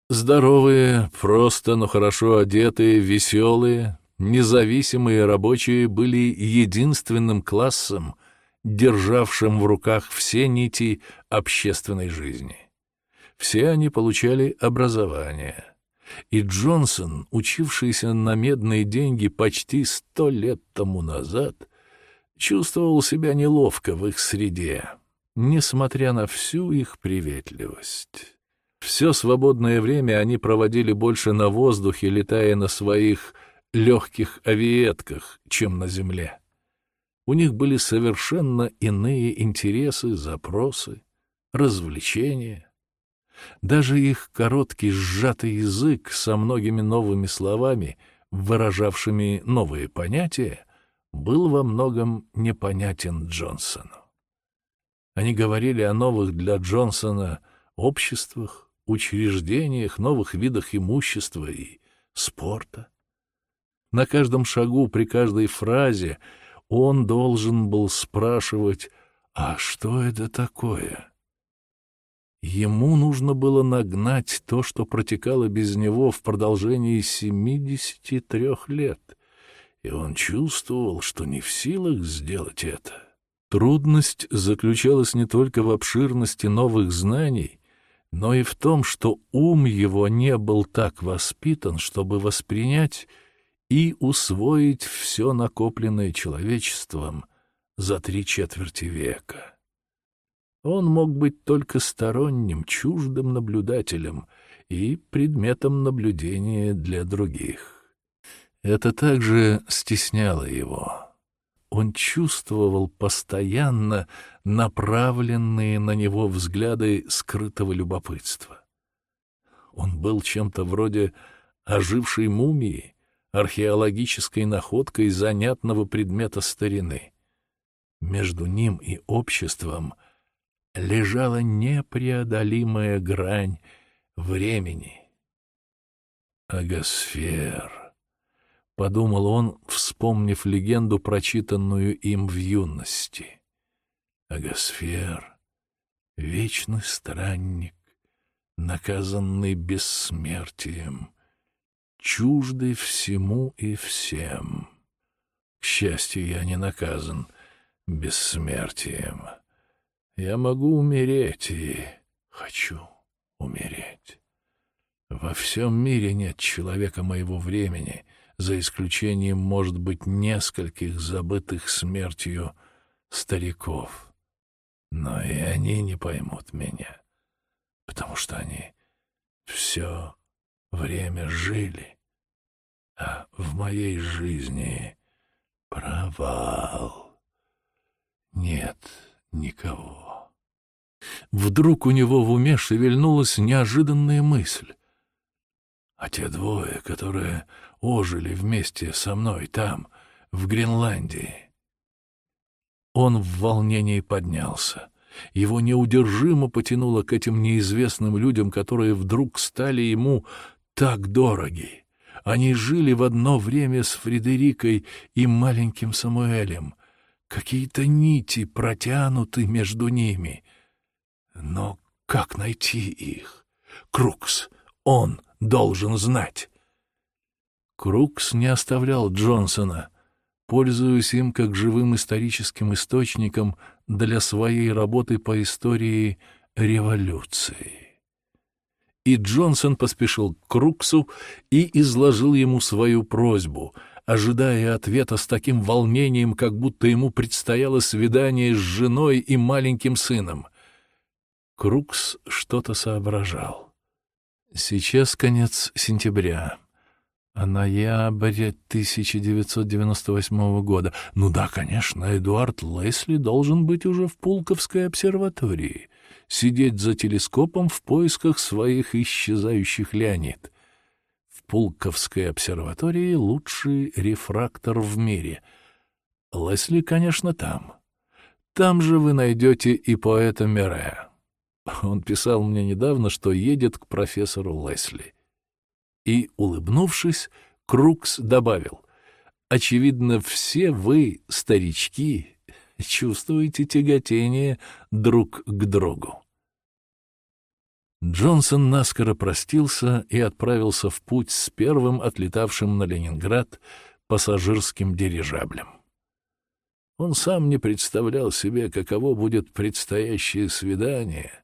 Здоровые, просто, но хорошо одетые, веселые, Независимые рабочие были единственным классом, державшим в руках все нити общественной жизни. Все они получали образование. И Джонсон, учившийся на медные деньги почти сто лет тому назад, чувствовал себя неловко в их среде, несмотря на всю их приветливость. Все свободное время они проводили больше на воздухе, летая на своих легких авиетках, чем на земле. У них были совершенно иные интересы, запросы, развлечения. Даже их короткий сжатый язык со многими новыми словами, выражавшими новые понятия, был во многом непонятен Джонсону. Они говорили о новых для Джонсона обществах, учреждениях, новых видах имущества и спорта. На каждом шагу, при каждой фразе он должен был спрашивать «А что это такое?» Ему нужно было нагнать то, что протекало без него в продолжении 73 лет, и он чувствовал, что не в силах сделать это. Трудность заключалась не только в обширности новых знаний, но и в том, что ум его не был так воспитан, чтобы воспринять и усвоить все накопленное человечеством за три четверти века. Он мог быть только сторонним, чуждым наблюдателем и предметом наблюдения для других. Это также стесняло его. Он чувствовал постоянно направленные на него взгляды скрытого любопытства. Он был чем-то вроде ожившей мумии, археологической находкой занятного предмета старины. Между ним и обществом лежала непреодолимая грань времени. Агосфер, — подумал он, вспомнив легенду, прочитанную им в юности. Агосфер, вечный странник, наказанный бессмертием — чуждый всему и всем. К счастью, я не наказан бессмертием. Я могу умереть и хочу умереть. Во всем мире нет человека моего времени, за исключением, может быть, нескольких забытых смертью стариков. Но и они не поймут меня, потому что они все время жили а в моей жизни провал. Нет никого. Вдруг у него в уме шевельнулась неожиданная мысль. А те двое, которые ожили вместе со мной там, в Гренландии. Он в волнении поднялся. Его неудержимо потянуло к этим неизвестным людям, которые вдруг стали ему так дороги. Они жили в одно время с Фредерикой и маленьким Самуэлем. Какие-то нити протянуты между ними. Но как найти их? Крукс, он должен знать. Крукс не оставлял Джонсона, пользуясь им как живым историческим источником для своей работы по истории революции и Джонсон поспешил к Круксу и изложил ему свою просьбу, ожидая ответа с таким волнением, как будто ему предстояло свидание с женой и маленьким сыном. Крукс что-то соображал. Сейчас конец сентября, ноябрь 1998 года. Ну да, конечно, Эдуард Лесли должен быть уже в Пулковской обсерватории — сидеть за телескопом в поисках своих исчезающих Леонид. В Пулковской обсерватории лучший рефрактор в мире. Лесли, конечно, там. Там же вы найдете и поэта Мире. Он писал мне недавно, что едет к профессору Лесли. И, улыбнувшись, Крукс добавил, «Очевидно, все вы, старички, чувствуете тяготение друг к другу. Джонсон наскоро простился и отправился в путь с первым отлетавшим на Ленинград пассажирским дирижаблем. Он сам не представлял себе, каково будет предстоящее свидание,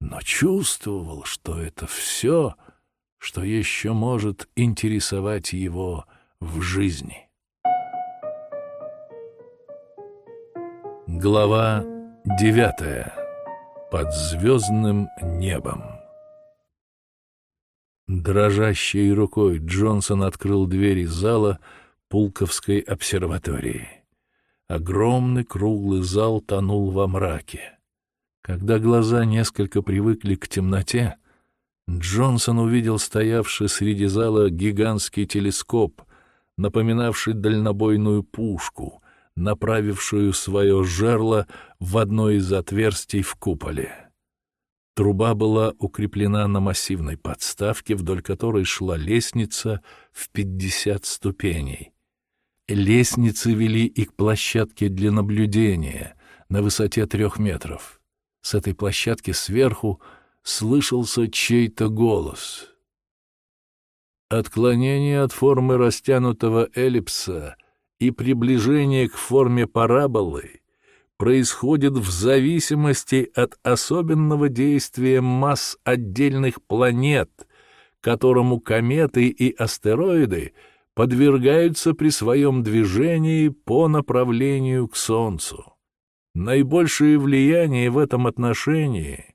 но чувствовал, что это все, что еще может интересовать его в жизни. Глава девятая. Под звездным небом. Дрожащей рукой Джонсон открыл двери зала Пулковской обсерватории. Огромный круглый зал тонул во мраке. Когда глаза несколько привыкли к темноте, Джонсон увидел стоявший среди зала гигантский телескоп, напоминавший дальнобойную пушку, направившую свое жерло в одно из отверстий в куполе. Труба была укреплена на массивной подставке, вдоль которой шла лестница в пятьдесят ступеней. Лестницы вели и к площадке для наблюдения на высоте трех метров. С этой площадки сверху слышался чей-то голос. Отклонение от формы растянутого эллипса и приближение к форме параболы происходит в зависимости от особенного действия масс отдельных планет, которому кометы и астероиды подвергаются при своем движении по направлению к Солнцу. Наибольшее влияние в этом отношении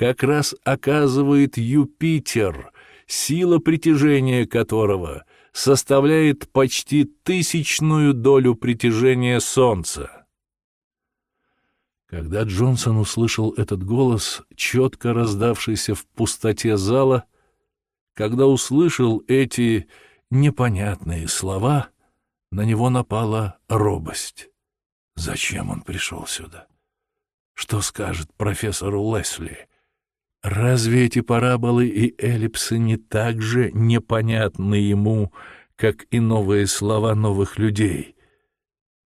как раз оказывает Юпитер, сила притяжения которого составляет почти тысячную долю притяжения Солнца. Когда Джонсон услышал этот голос, четко раздавшийся в пустоте зала, когда услышал эти непонятные слова, на него напала робость. Зачем он пришел сюда? Что скажет профессор Лесли? Разве эти параболы и эллипсы не так же непонятны ему, как и новые слова новых людей?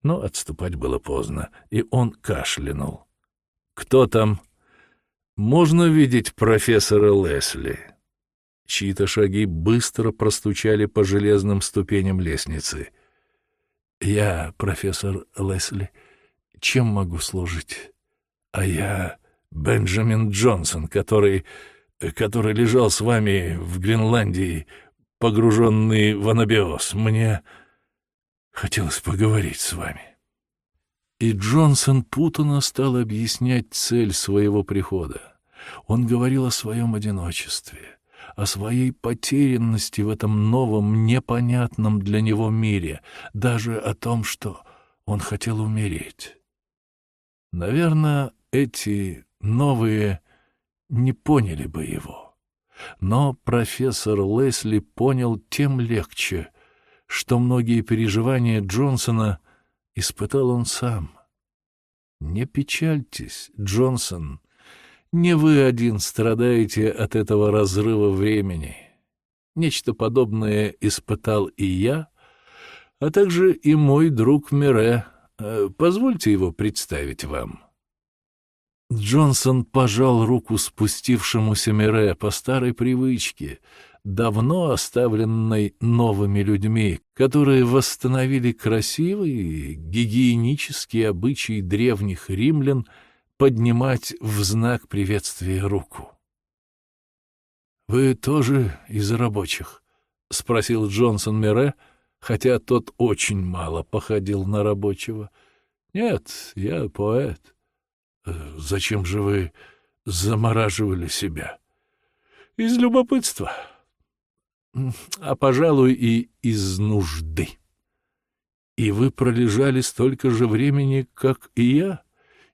Но отступать было поздно, и он кашлянул. «Кто там?» «Можно видеть профессора Лесли?» Чьи-то шаги быстро простучали по железным ступеням лестницы. «Я профессор Лесли. Чем могу служить?» «А я Бенджамин Джонсон, который... который лежал с вами в Гренландии, погруженный в анабиоз. Мне...» Хотелось поговорить с вами. И Джонсон путанно стал объяснять цель своего прихода. Он говорил о своем одиночестве, о своей потерянности в этом новом, непонятном для него мире, даже о том, что он хотел умереть. Наверное, эти новые не поняли бы его. Но профессор Лесли понял тем легче, что многие переживания Джонсона испытал он сам. Не печальтесь, Джонсон, не вы один страдаете от этого разрыва времени. Нечто подобное испытал и я, а также и мой друг Мире. Э, позвольте его представить вам. Джонсон пожал руку спустившемуся Мире по старой привычке — давно оставленной новыми людьми, которые восстановили красивые гигиенические обычаи древних римлян поднимать в знак приветствия руку. «Вы тоже из рабочих?» — спросил Джонсон Мере, хотя тот очень мало походил на рабочего. «Нет, я поэт. Э, зачем же вы замораживали себя?» «Из любопытства» а, пожалуй, и из нужды. И вы пролежали столько же времени, как и я?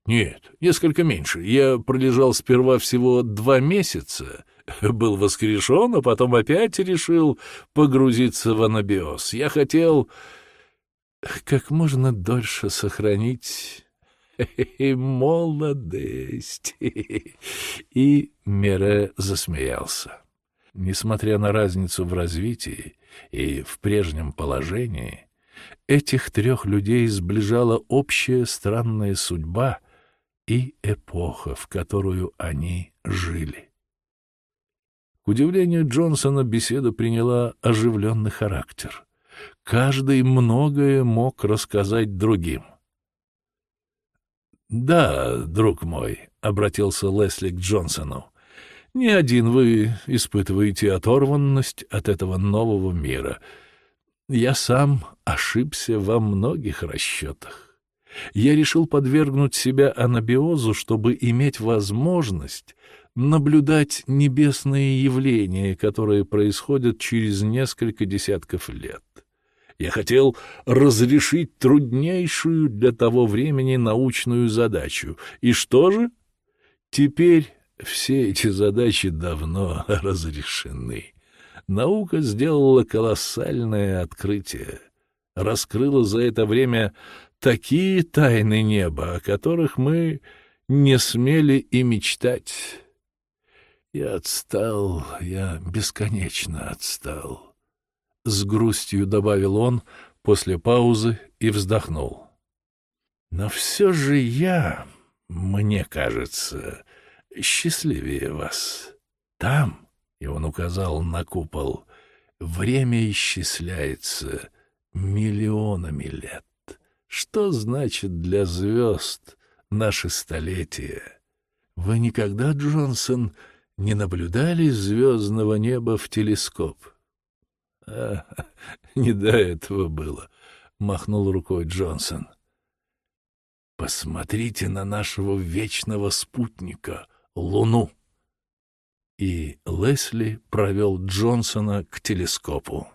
Нет, несколько меньше. Я пролежал сперва всего два месяца, был воскрешен, а потом опять решил погрузиться в анабиоз. Я хотел как можно дольше сохранить молодость. И Мере засмеялся. Несмотря на разницу в развитии и в прежнем положении, этих трех людей сближала общая странная судьба и эпоха, в которую они жили. К удивлению Джонсона беседа приняла оживленный характер. Каждый многое мог рассказать другим. «Да, друг мой», — обратился Лесли к Джонсону, не один вы испытываете оторванность от этого нового мира. Я сам ошибся во многих расчетах. Я решил подвергнуть себя анабиозу, чтобы иметь возможность наблюдать небесные явления, которые происходят через несколько десятков лет. Я хотел разрешить труднейшую для того времени научную задачу. И что же? Теперь все эти задачи давно разрешены. Наука сделала колоссальное открытие, раскрыла за это время такие тайны неба, о которых мы не смели и мечтать. Я отстал, я бесконечно отстал. С грустью добавил он после паузы и вздохнул. Но все же я, мне кажется, счастливее вас. Там, и он указал на купол, время исчисляется миллионами лет. Что значит для звезд наше столетие? Вы никогда, Джонсон, не наблюдали звездного неба в телескоп? Не до этого было, махнул рукой Джонсон. Посмотрите на нашего вечного спутника, Луну. И Лесли провел Джонсона к телескопу.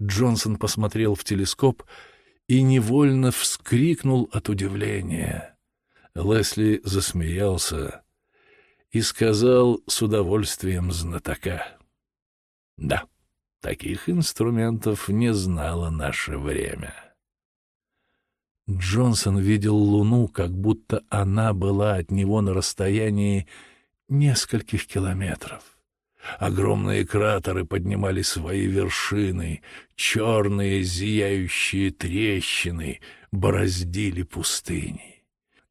Джонсон посмотрел в телескоп и невольно вскрикнул от удивления. Лесли засмеялся и сказал с удовольствием знатока. — Да. Таких инструментов не знало наше время. Джонсон видел Луну, как будто она была от него на расстоянии нескольких километров. Огромные кратеры поднимали свои вершины, черные зияющие трещины бороздили пустыни.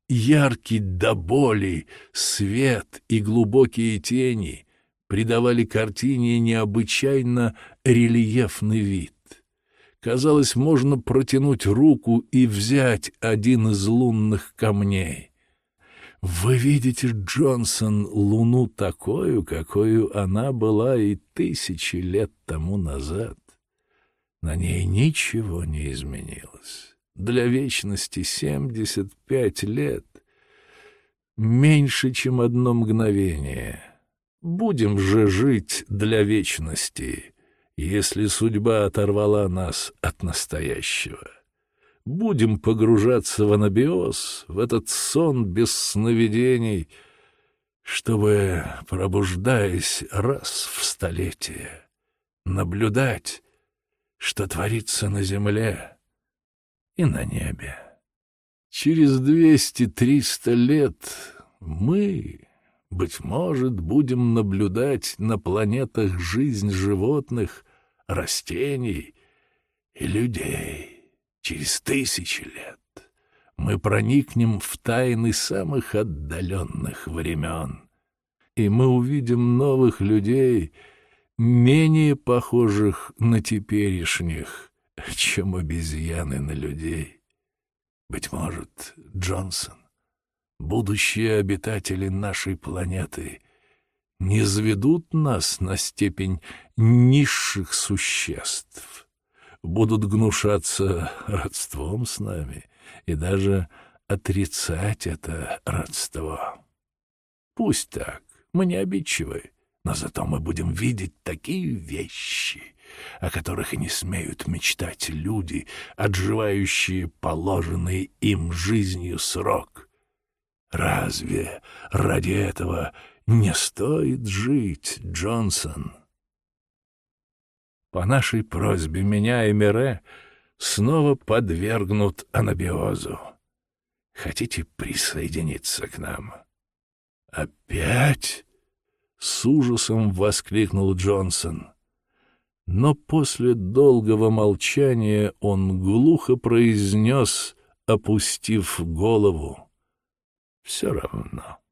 Яркий до боли свет и глубокие тени придавали картине необычайно рельефный вид. Казалось, можно протянуть руку и взять один из лунных камней. Вы видите, Джонсон, луну такую, какую она была и тысячи лет тому назад. На ней ничего не изменилось. Для вечности семьдесят пять лет — меньше, чем одно мгновение — Будем же жить для вечности, если судьба оторвала нас от настоящего. Будем погружаться в анабиоз, в этот сон без сновидений, чтобы, пробуждаясь раз в столетие, наблюдать, что творится на земле и на небе. Через двести-триста лет мы быть может, будем наблюдать на планетах жизнь животных, растений и людей. Через тысячи лет мы проникнем в тайны самых отдаленных времен, и мы увидим новых людей, менее похожих на теперешних, чем обезьяны на людей. Быть может, Джонсон будущие обитатели нашей планеты не заведут нас на степень низших существ, будут гнушаться родством с нами и даже отрицать это родство. Пусть так, мы не обидчивы, но зато мы будем видеть такие вещи, о которых и не смеют мечтать люди, отживающие положенный им жизнью срок. Разве ради этого не стоит жить, Джонсон? По нашей просьбе меня и Мире снова подвергнут анабиозу. Хотите присоединиться к нам? Опять? С ужасом воскликнул Джонсон. Но после долгого молчания он глухо произнес, опустив голову. Все равно.